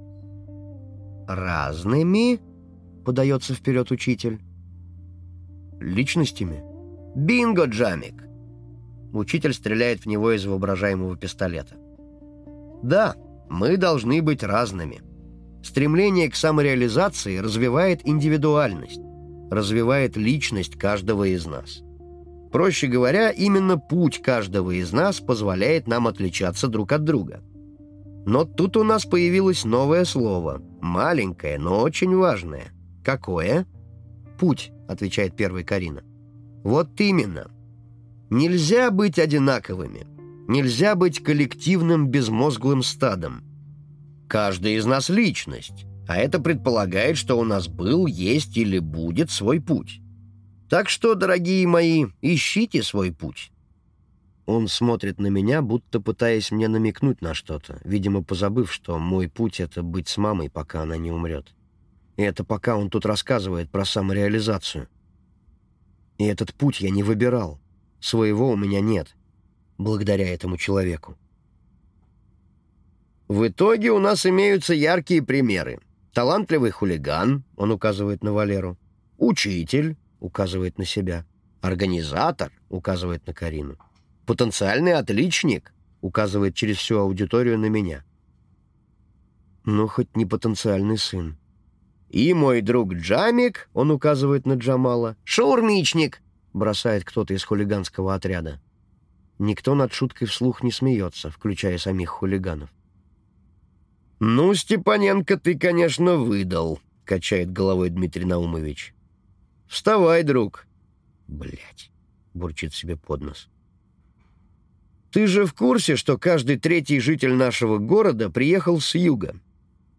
«Разными?» — подается вперед учитель. «Личностями?» «Бинго, Джамик!» Учитель стреляет в него из воображаемого пистолета. «Да, мы должны быть разными. Стремление к самореализации развивает индивидуальность, развивает личность каждого из нас. Проще говоря, именно путь каждого из нас позволяет нам отличаться друг от друга. Но тут у нас появилось новое слово, маленькое, но очень важное. Какое? «Путь», — отвечает первый Карина. «Вот именно. Нельзя быть одинаковыми. Нельзя быть коллективным безмозглым стадом. Каждый из нас — личность, а это предполагает, что у нас был, есть или будет свой путь. Так что, дорогие мои, ищите свой путь». Он смотрит на меня, будто пытаясь мне намекнуть на что-то, видимо, позабыв, что мой путь — это быть с мамой, пока она не умрет. И это пока он тут рассказывает про самореализацию. И этот путь я не выбирал. Своего у меня нет, благодаря этому человеку. В итоге у нас имеются яркие примеры. Талантливый хулиган, он указывает на Валеру. Учитель, указывает на себя. Организатор, указывает на Карину. Потенциальный отличник, указывает через всю аудиторию на меня. Ну, хоть не потенциальный сын. И мой друг Джамик, он указывает на Джамала, шаурмичник, бросает кто-то из хулиганского отряда. Никто над шуткой вслух не смеется, включая самих хулиганов. «Ну, Степаненко, ты, конечно, выдал», — качает головой Дмитрий Наумович. «Вставай, друг!» Блять, бурчит себе под нос. «Ты же в курсе, что каждый третий житель нашего города приехал с юга?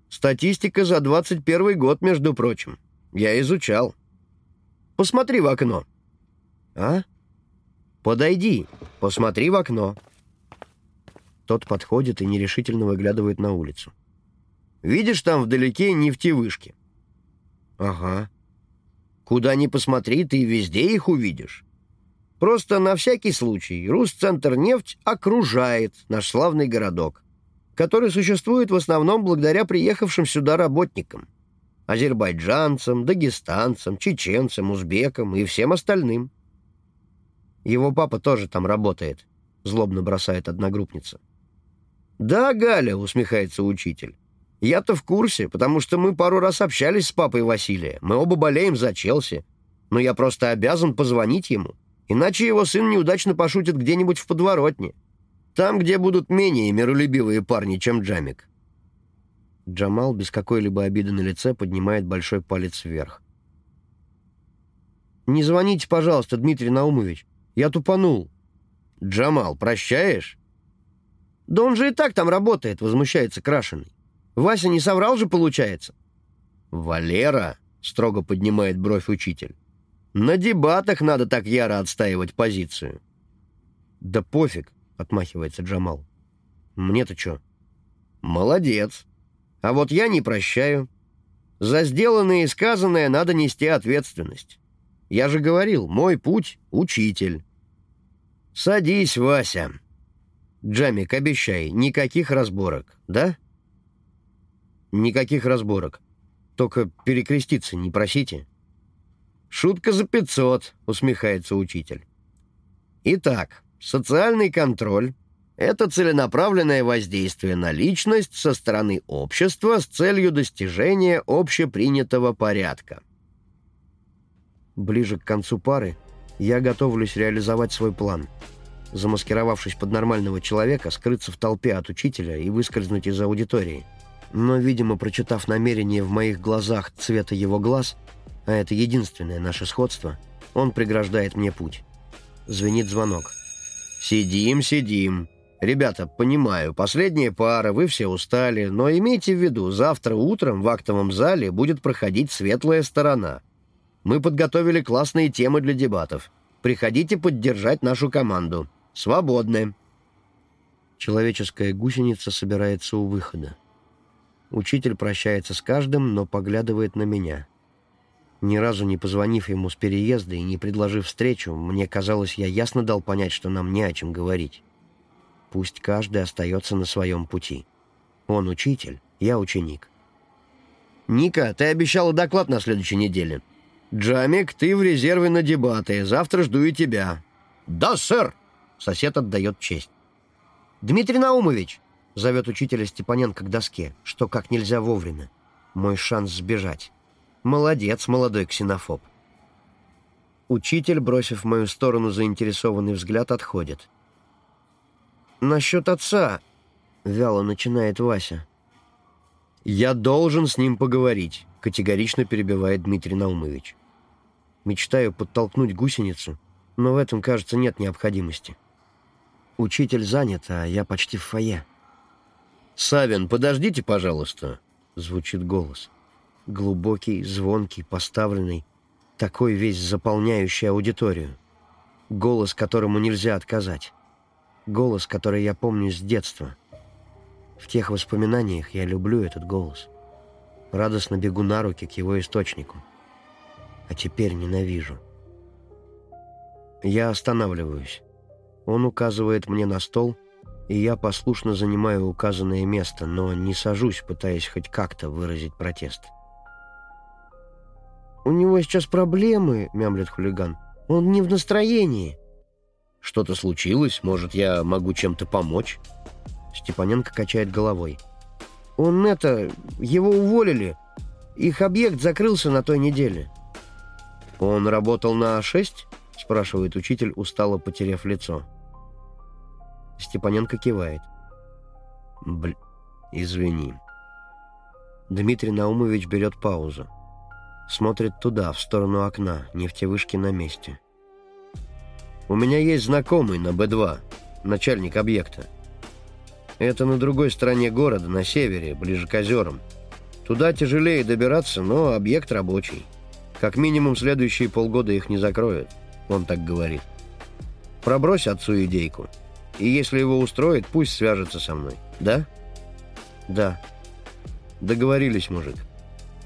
Статистика за 21 год, между прочим. Я изучал. Посмотри в окно». «А? Подойди, посмотри в окно». Тот подходит и нерешительно выглядывает на улицу. «Видишь там вдалеке нефтевышки?» «Ага», Куда ни посмотри, ты везде их увидишь. Просто на всякий случай Русцентр нефть окружает наш славный городок, который существует в основном благодаря приехавшим сюда работникам. Азербайджанцам, дагестанцам, чеченцам, узбекам и всем остальным. Его папа тоже там работает, злобно бросает одногруппница. «Да, Галя», — усмехается учитель. Я-то в курсе, потому что мы пару раз общались с папой Василия. Мы оба болеем за Челси. Но я просто обязан позвонить ему. Иначе его сын неудачно пошутит где-нибудь в подворотне. Там, где будут менее миролюбивые парни, чем Джамик. Джамал без какой-либо обиды на лице поднимает большой палец вверх. «Не звоните, пожалуйста, Дмитрий Наумович. Я тупанул». «Джамал, прощаешь?» «Да он же и так там работает», — возмущается Крашеный. Вася не соврал же, получается?» «Валера», — строго поднимает бровь учитель, — «на дебатах надо так яро отстаивать позицию». «Да пофиг», — отмахивается Джамал. «Мне-то что?» «Молодец. А вот я не прощаю. За сделанное и сказанное надо нести ответственность. Я же говорил, мой путь — учитель». «Садись, Вася». «Джамик, обещай, никаких разборок, да?» Никаких разборок. Только перекреститься не просите. Шутка за пятьсот, усмехается учитель. Итак, социальный контроль — это целенаправленное воздействие на личность со стороны общества с целью достижения общепринятого порядка. Ближе к концу пары я готовлюсь реализовать свой план. Замаскировавшись под нормального человека, скрыться в толпе от учителя и выскользнуть из аудитории — но, видимо, прочитав намерение в моих глазах цвета его глаз, а это единственное наше сходство, он преграждает мне путь. Звенит звонок. «Сидим, сидим. Ребята, понимаю, последняя пара, вы все устали, но имейте в виду, завтра утром в актовом зале будет проходить светлая сторона. Мы подготовили классные темы для дебатов. Приходите поддержать нашу команду. Свободны». Человеческая гусеница собирается у выхода. Учитель прощается с каждым, но поглядывает на меня. Ни разу не позвонив ему с переезда и не предложив встречу, мне казалось, я ясно дал понять, что нам не о чем говорить. Пусть каждый остается на своем пути. Он учитель, я ученик. «Ника, ты обещала доклад на следующей неделе. Джамик, ты в резерве на дебаты. Завтра жду и тебя». «Да, сэр!» — сосед отдает честь. «Дмитрий Наумович!» — зовет учителя Степаненко к доске, что как нельзя вовремя. Мой шанс сбежать. Молодец, молодой ксенофоб. Учитель, бросив в мою сторону заинтересованный взгляд, отходит. «Насчет отца...» — вяло начинает Вася. «Я должен с ним поговорить», — категорично перебивает Дмитрий Наумович. Мечтаю подтолкнуть гусеницу, но в этом, кажется, нет необходимости. Учитель занят, а я почти в фойе. «Савин, подождите, пожалуйста», — звучит голос. Глубокий, звонкий, поставленный, такой весь заполняющий аудиторию. Голос, которому нельзя отказать. Голос, который я помню с детства. В тех воспоминаниях я люблю этот голос. Радостно бегу на руки к его источнику. А теперь ненавижу. Я останавливаюсь. Он указывает мне на стол, и я послушно занимаю указанное место, но не сажусь, пытаясь хоть как-то выразить протест. «У него сейчас проблемы», — мямлет хулиган. «Он не в настроении». «Что-то случилось? Может, я могу чем-то помочь?» Степаненко качает головой. «Он это... Его уволили. Их объект закрылся на той неделе». «Он работал на А6?» — спрашивает учитель, устало потеряв лицо. Степаненко кивает. Бл... Извини. Дмитрий Наумович берет паузу. Смотрит туда, в сторону окна, нефтевышки на месте. У меня есть знакомый на Б2, начальник объекта. Это на другой стороне города, на севере, ближе к озерам. Туда тяжелее добираться, но объект рабочий. Как минимум следующие полгода их не закроют, он так говорит. Пробрось отцу идейку. И если его устроит, пусть свяжется со мной. Да? Да. Договорились, мужик.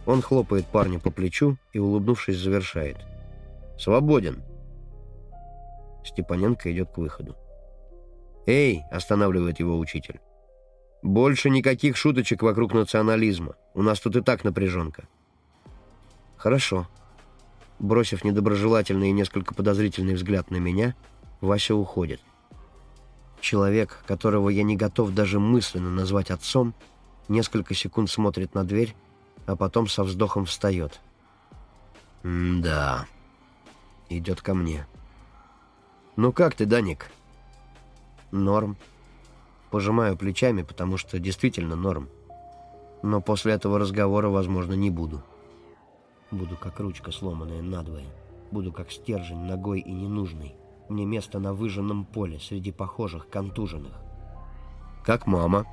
Он хлопает парня по плечу и, улыбнувшись, завершает. Свободен. Степаненко идет к выходу. «Эй!» — останавливает его учитель. «Больше никаких шуточек вокруг национализма. У нас тут и так напряженка». «Хорошо». Бросив недоброжелательный и несколько подозрительный взгляд на меня, Вася уходит. Человек, которого я не готов даже мысленно назвать отцом, несколько секунд смотрит на дверь, а потом со вздохом встает. «Да...» Идет ко мне. «Ну как ты, Даник?» «Норм». Пожимаю плечами, потому что действительно норм. Но после этого разговора, возможно, не буду. Буду как ручка, сломанная надвое. Буду как стержень, ногой и ненужный. Мне место на выжженном поле среди похожих, контуженных. «Как мама?»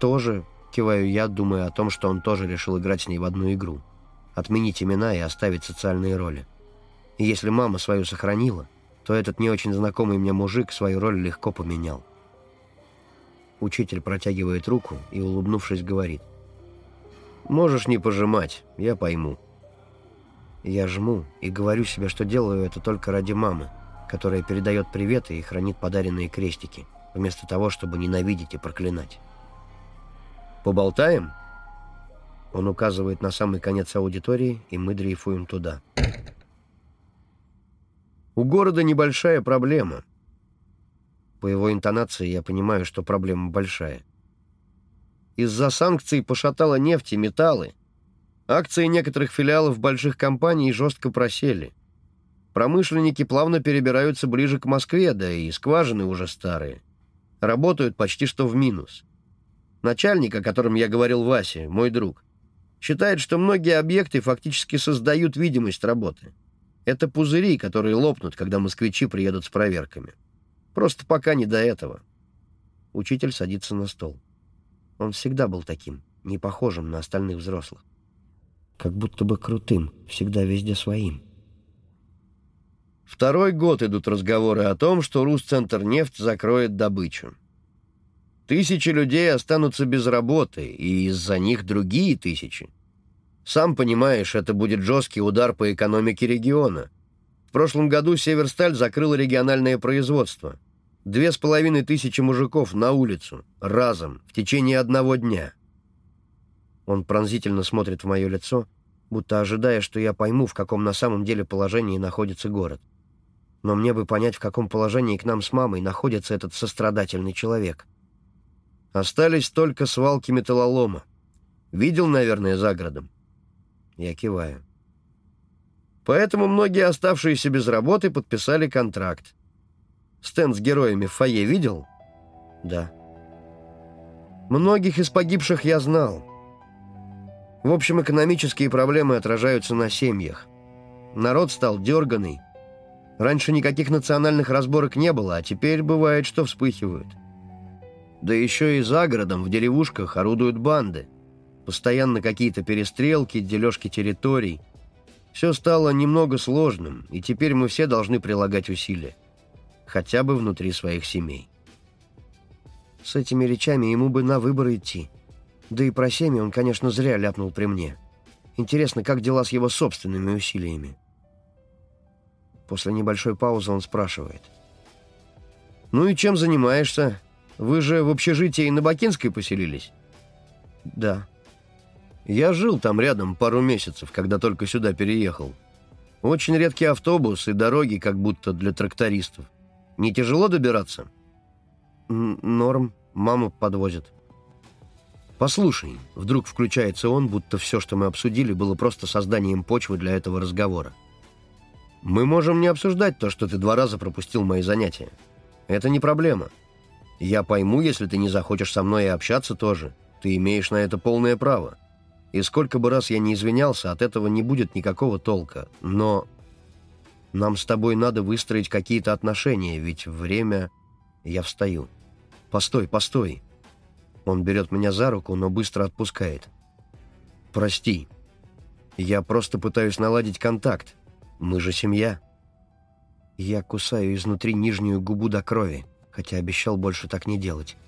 «Тоже», — киваю я, думая о том, что он тоже решил играть с ней в одну игру. Отменить имена и оставить социальные роли. И если мама свою сохранила, то этот не очень знакомый мне мужик свою роль легко поменял. Учитель протягивает руку и, улыбнувшись, говорит. «Можешь не пожимать, я пойму». Я жму и говорю себе, что делаю это только ради мамы, которая передает приветы и хранит подаренные крестики, вместо того, чтобы ненавидеть и проклинать. «Поболтаем?» Он указывает на самый конец аудитории, и мы дрейфуем туда. «У города небольшая проблема». По его интонации я понимаю, что проблема большая. Из-за санкций пошатала нефть и металлы, Акции некоторых филиалов больших компаний жестко просели. Промышленники плавно перебираются ближе к Москве, да и скважины уже старые. Работают почти что в минус. Начальник, о котором я говорил Васе, мой друг, считает, что многие объекты фактически создают видимость работы. Это пузыри, которые лопнут, когда москвичи приедут с проверками. Просто пока не до этого. Учитель садится на стол. Он всегда был таким, не похожим на остальных взрослых. Как будто бы крутым, всегда везде своим. Второй год идут разговоры о том, что Русцентр нефть закроет добычу. Тысячи людей останутся без работы, и из-за них другие тысячи. Сам понимаешь, это будет жесткий удар по экономике региона. В прошлом году Северсталь закрыл региональное производство. Две с половиной тысячи мужиков на улицу, разом, в течение одного дня. Он пронзительно смотрит в мое лицо, будто ожидая, что я пойму, в каком на самом деле положении находится город. Но мне бы понять, в каком положении к нам с мамой находится этот сострадательный человек. Остались только свалки металлолома. Видел, наверное, за городом? Я киваю. Поэтому многие оставшиеся без работы подписали контракт. Стенд с героями в фойе видел? Да. Многих из погибших я знал. В общем, экономические проблемы отражаются на семьях. Народ стал дерганый. Раньше никаких национальных разборок не было, а теперь бывает, что вспыхивают. Да еще и за городом, в деревушках, орудуют банды. Постоянно какие-то перестрелки, дележки территорий. Все стало немного сложным, и теперь мы все должны прилагать усилия. Хотя бы внутри своих семей. С этими речами ему бы на выборы идти. Да и про семьи он, конечно, зря ляпнул при мне. Интересно, как дела с его собственными усилиями? После небольшой паузы он спрашивает. «Ну и чем занимаешься?» Вы же в общежитии на Бакинской поселились? Да. Я жил там рядом пару месяцев, когда только сюда переехал. Очень редкий автобус и дороги как будто для трактористов. Не тяжело добираться? Норм. Мама подвозит. «Послушай», — вдруг включается он, будто все, что мы обсудили, было просто созданием почвы для этого разговора. «Мы можем не обсуждать то, что ты два раза пропустил мои занятия. Это не проблема. Я пойму, если ты не захочешь со мной и общаться тоже. Ты имеешь на это полное право. И сколько бы раз я не извинялся, от этого не будет никакого толка. Но нам с тобой надо выстроить какие-то отношения, ведь время... Я встаю. Постой, постой. Он берет меня за руку, но быстро отпускает. Прости. Я просто пытаюсь наладить контакт. Мы же семья. Я кусаю изнутри нижнюю губу до крови хотя обещал больше так не делать.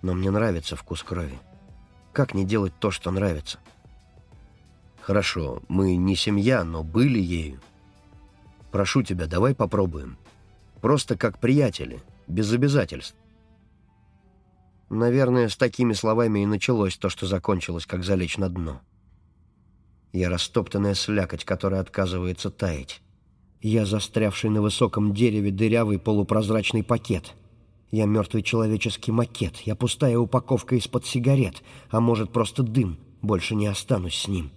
Но мне нравится вкус крови. Как не делать то, что нравится? Хорошо, мы не семья, но были ею. Прошу тебя, давай попробуем. Просто как приятели, без обязательств. Наверное, с такими словами и началось то, что закончилось, как залечь на дно. Я растоптанная слякоть, которая отказывается таять. Я застрявший на высоком дереве дырявый полупрозрачный пакет — я мертвый человеческий макет, я пустая упаковка из-под сигарет, а может, просто дым, больше не останусь с ним.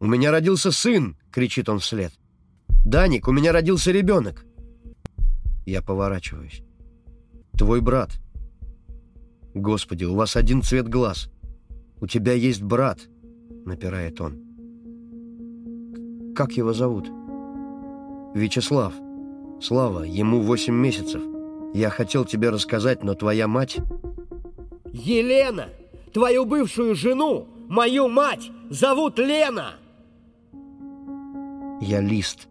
«У меня родился сын!» — кричит он вслед. «Даник, у меня родился ребенок!» Я поворачиваюсь. «Твой брат!» «Господи, у вас один цвет глаз! У тебя есть брат!» — напирает он. «Как его зовут?» «Вячеслав. Слава, ему восемь месяцев». Я хотел тебе рассказать, но твоя мать... Елена! Твою бывшую жену, мою мать, зовут Лена! Я лист.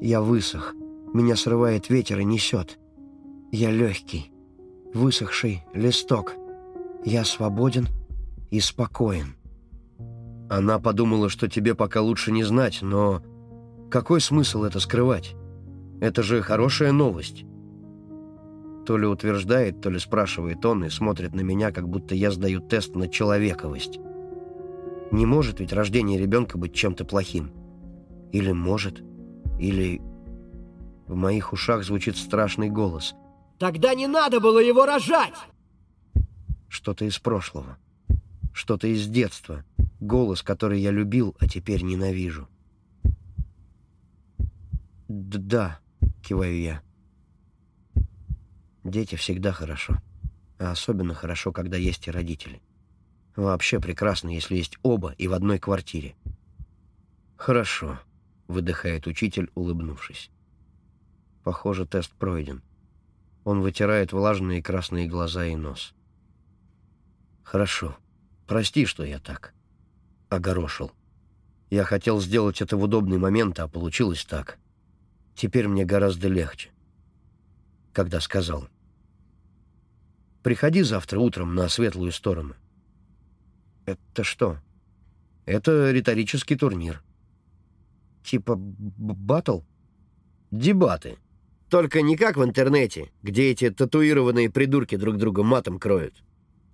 Я высох. Меня срывает ветер и несет. Я легкий, высохший листок. Я свободен и спокоен. Она подумала, что тебе пока лучше не знать, но какой смысл это скрывать? Это же хорошая новость. То ли утверждает, то ли спрашивает он и смотрит на меня, как будто я сдаю тест на человековость. Не может ведь рождение ребенка быть чем-то плохим. Или может, или... В моих ушах звучит страшный голос. «Тогда не надо было его рожать!» Что-то из прошлого. Что-то из детства. Голос, который я любил, а теперь ненавижу. «Да», — киваю я. Дети всегда хорошо. А особенно хорошо, когда есть и родители. Вообще прекрасно, если есть оба и в одной квартире. Хорошо. — выдыхает учитель, улыбнувшись. Похоже, тест пройден. Он вытирает влажные красные глаза и нос. «Хорошо. Прости, что я так. Огорошил. Я хотел сделать это в удобный момент, а получилось так. Теперь мне гораздо легче. Когда сказал. Приходи завтра утром на светлую сторону. Это что? Это риторический турнир. Типа батл? Дебаты. Только не как в интернете, где эти татуированные придурки друг друга матом кроют.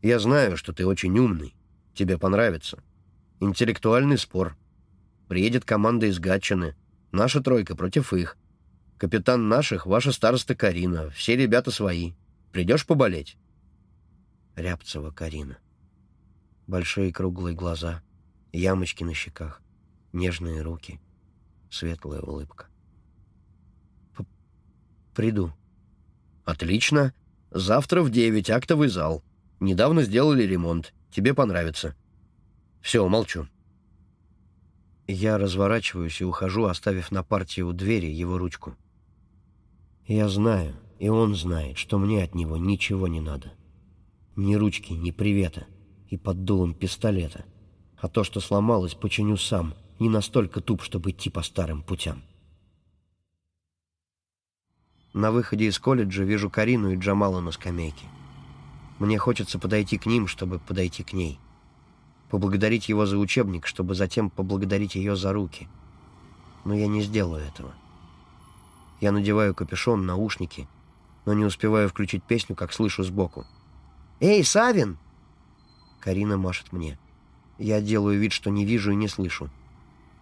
Я знаю, что ты очень умный. Тебе понравится. Интеллектуальный спор. Приедет команда из Гатчины. Наша тройка против их. Капитан наших — ваша староста Карина. Все ребята свои. Придешь поболеть?» Рябцева Карина. Большие круглые глаза, ямочки на щеках, нежные руки, светлая улыбка. «Приду». «Отлично. Завтра в девять актовый зал. Недавно сделали ремонт. Тебе понравится». «Все, молчу». Я разворачиваюсь и ухожу, оставив на партии у двери его ручку. Я знаю, и он знает, что мне от него ничего не надо. Ни ручки, ни привета, и под дулом пистолета. А то, что сломалось, починю сам, не настолько туп, чтобы идти по старым путям. На выходе из колледжа вижу Карину и Джамала на скамейке. Мне хочется подойти к ним, чтобы подойти к ней — поблагодарить его за учебник, чтобы затем поблагодарить ее за руки. Но я не сделаю этого. Я надеваю капюшон, наушники, но не успеваю включить песню, как слышу сбоку. «Эй, Савин!» Карина машет мне. Я делаю вид, что не вижу и не слышу.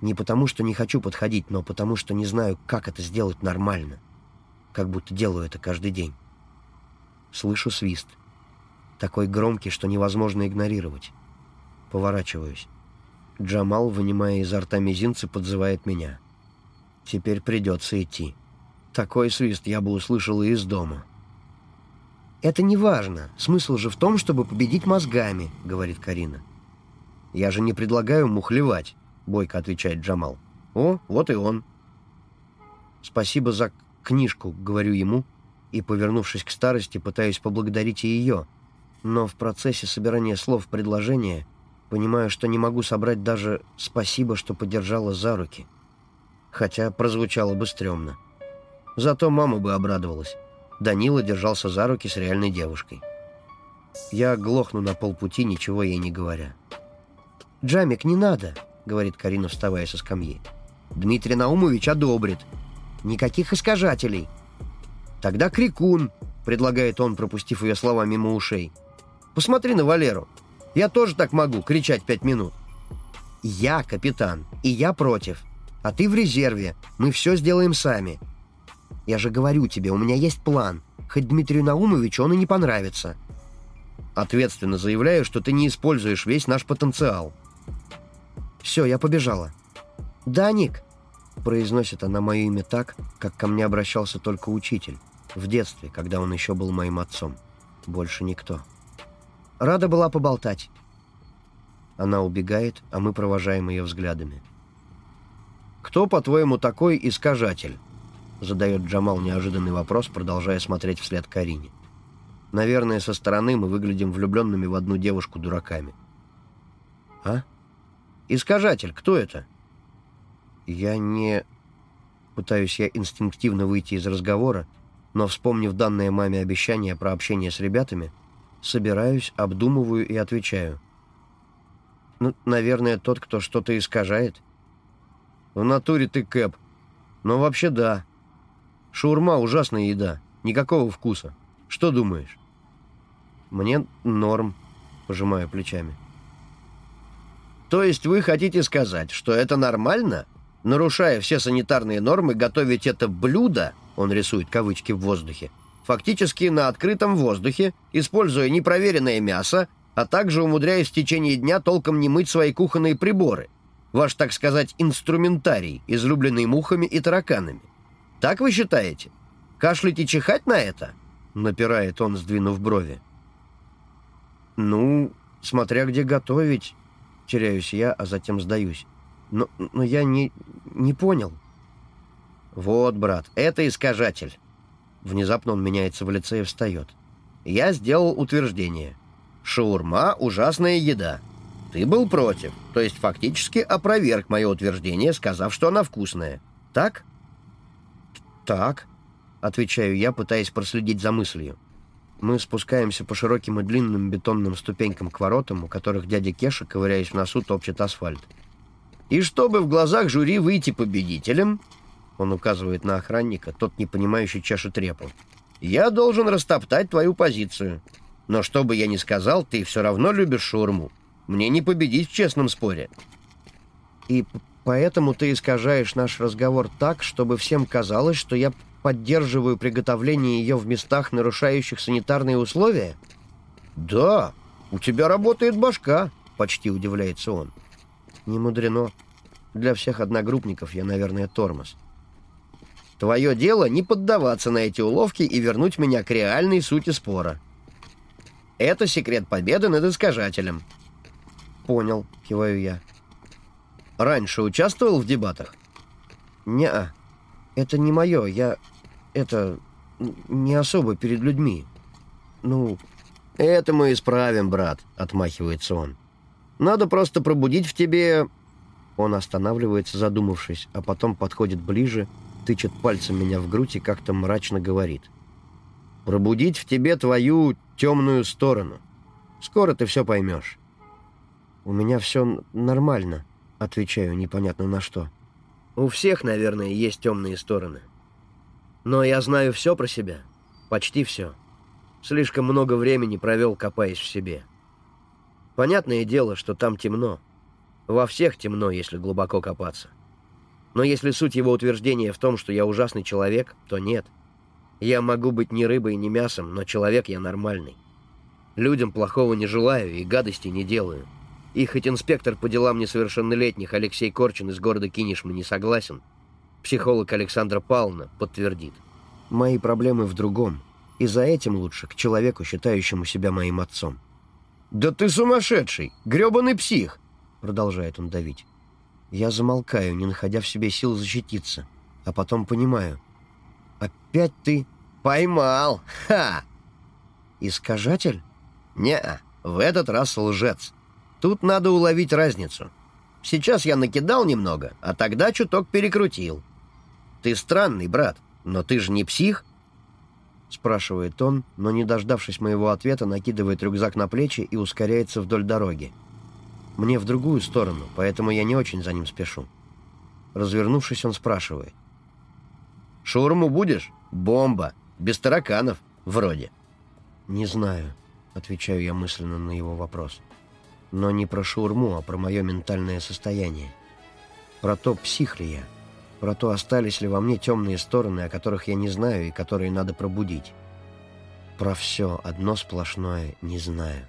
Не потому, что не хочу подходить, но потому, что не знаю, как это сделать нормально. Как будто делаю это каждый день. Слышу свист. Такой громкий, что невозможно игнорировать. Поворачиваюсь. Джамал, вынимая изо рта мизинцы, подзывает меня. Теперь придется идти. Такой свист я бы услышал и из дома. «Это не важно. Смысл же в том, чтобы победить мозгами», — говорит Карина. «Я же не предлагаю мухлевать», — бойко отвечает Джамал. «О, вот и он». «Спасибо за книжку», — говорю ему, и, повернувшись к старости, пытаюсь поблагодарить и ее. Но в процессе собирания слов предложения Понимаю, что не могу собрать даже «спасибо, что подержала за руки». Хотя прозвучало бы стрёмно. Зато мама бы обрадовалась. Данила держался за руки с реальной девушкой. Я глохну на полпути, ничего ей не говоря. «Джамик, не надо», — говорит Карина, вставая со скамьи. «Дмитрий Наумович одобрит. Никаких искажателей». «Тогда крикун», — предлагает он, пропустив ее слова мимо ушей. «Посмотри на Валеру. Я тоже так могу, кричать пять минут. Я капитан, и я против. А ты в резерве. Мы все сделаем сами. Я же говорю тебе, у меня есть план. Хоть Дмитрию Наумовичу он и не понравится. Ответственно заявляю, что ты не используешь весь наш потенциал. Все, я побежала. «Даник!» — произносит она мое имя так, как ко мне обращался только учитель. В детстве, когда он еще был моим отцом. Больше никто. Рада была поболтать». Она убегает, а мы провожаем ее взглядами. «Кто, по-твоему, такой искажатель?» Задает Джамал неожиданный вопрос, продолжая смотреть вслед Карине. «Наверное, со стороны мы выглядим влюбленными в одну девушку дураками». «А? Искажатель, кто это?» «Я не...» Пытаюсь я инстинктивно выйти из разговора, но, вспомнив данное маме обещание про общение с ребятами, Собираюсь, обдумываю и отвечаю. Ну, наверное, тот, кто что-то искажает. В натуре ты Кэп. Но вообще да. Шаурма — ужасная еда. Никакого вкуса. Что думаешь? Мне норм, пожимаю плечами. То есть вы хотите сказать, что это нормально? Нарушая все санитарные нормы, готовить это блюдо, он рисует кавычки в воздухе, фактически на открытом воздухе, используя непроверенное мясо, а также умудряясь в течение дня толком не мыть свои кухонные приборы. Ваш, так сказать, инструментарий, излюбленный мухами и тараканами. Так вы считаете? Кашлять и чихать на это?» Напирает он, сдвинув брови. «Ну, смотря где готовить», — теряюсь я, а затем сдаюсь. Но, но я не, не понял. Вот, брат, это искажатель. Внезапно он меняется в лице и встает. Я сделал утверждение. Шаурма — ужасная еда. Ты был против, то есть фактически опроверг мое утверждение, сказав, что она вкусная. Так? Так, отвечаю я, пытаясь проследить за мыслью. Мы спускаемся по широким и длинным бетонным ступенькам к воротам, у которых дядя Кеша, ковыряясь в носу, топчет асфальт. И чтобы в глазах жюри выйти победителем, он указывает на охранника, тот непонимающий чашет репу, я должен растоптать твою позицию. Но что бы я ни сказал, ты все равно любишь шаурму. Мне не победить в честном споре. И поэтому ты искажаешь наш разговор так, чтобы всем казалось, что я поддерживаю приготовление ее в местах, нарушающих санитарные условия? Да, у тебя работает башка, почти удивляется он. Не мудрено. Для всех одногруппников я, наверное, тормоз. Твое дело не поддаваться на эти уловки и вернуть меня к реальной сути спора. Это секрет победы над искажателем. Понял, киваю я. Раньше участвовал в дебатах? Не-а. Это не мое. Я... Это... Не особо перед людьми. Ну... Это мы исправим, брат, отмахивается он. Надо просто пробудить в тебе...» Он останавливается, задумавшись, а потом подходит ближе, тычет пальцем меня в грудь и как-то мрачно говорит. «Пробудить в тебе твою темную сторону. Скоро ты все поймешь». «У меня все нормально», — отвечаю непонятно на что. «У всех, наверное, есть темные стороны. Но я знаю все про себя. Почти все. Слишком много времени провел, копаясь в себе». Понятное дело, что там темно. Во всех темно, если глубоко копаться. Но если суть его утверждения в том, что я ужасный человек, то нет. Я могу быть ни рыбой, ни мясом, но человек я нормальный. Людям плохого не желаю и гадости не делаю. И хоть инспектор по делам несовершеннолетних Алексей Корчин из города Кинешма не согласен, психолог Александра Павловна подтвердит. Мои проблемы в другом, и за этим лучше к человеку, считающему себя моим отцом. «Да ты сумасшедший! грёбаный псих!» Продолжает он давить. Я замолкаю, не находя в себе сил защититься. А потом понимаю. «Опять ты...» «Поймал! Ха!» «Искажатель?» не в этот раз лжец. Тут надо уловить разницу. Сейчас я накидал немного, а тогда чуток перекрутил. Ты странный, брат, но ты же не псих?» — спрашивает он, но, не дождавшись моего ответа, накидывает рюкзак на плечи и ускоряется вдоль дороги. Мне в другую сторону, поэтому я не очень за ним спешу. Развернувшись, он спрашивает. «Шаурму будешь? Бомба! Без тараканов, вроде». «Не знаю», — отвечаю я мысленно на его вопрос. «Но не про шаурму, а про мое ментальное состояние. Про то, псих ли я» про то, остались ли во мне темные стороны, о которых я не знаю и которые надо пробудить. Про все одно сплошное не знаю.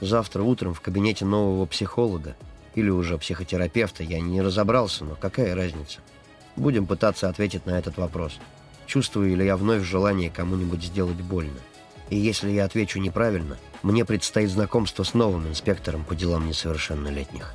Завтра утром в кабинете нового психолога или уже психотерапевта я не разобрался, но какая разница? Будем пытаться ответить на этот вопрос. Чувствую ли я вновь желание кому-нибудь сделать больно? И если я отвечу неправильно, мне предстоит знакомство с новым инспектором по делам несовершеннолетних.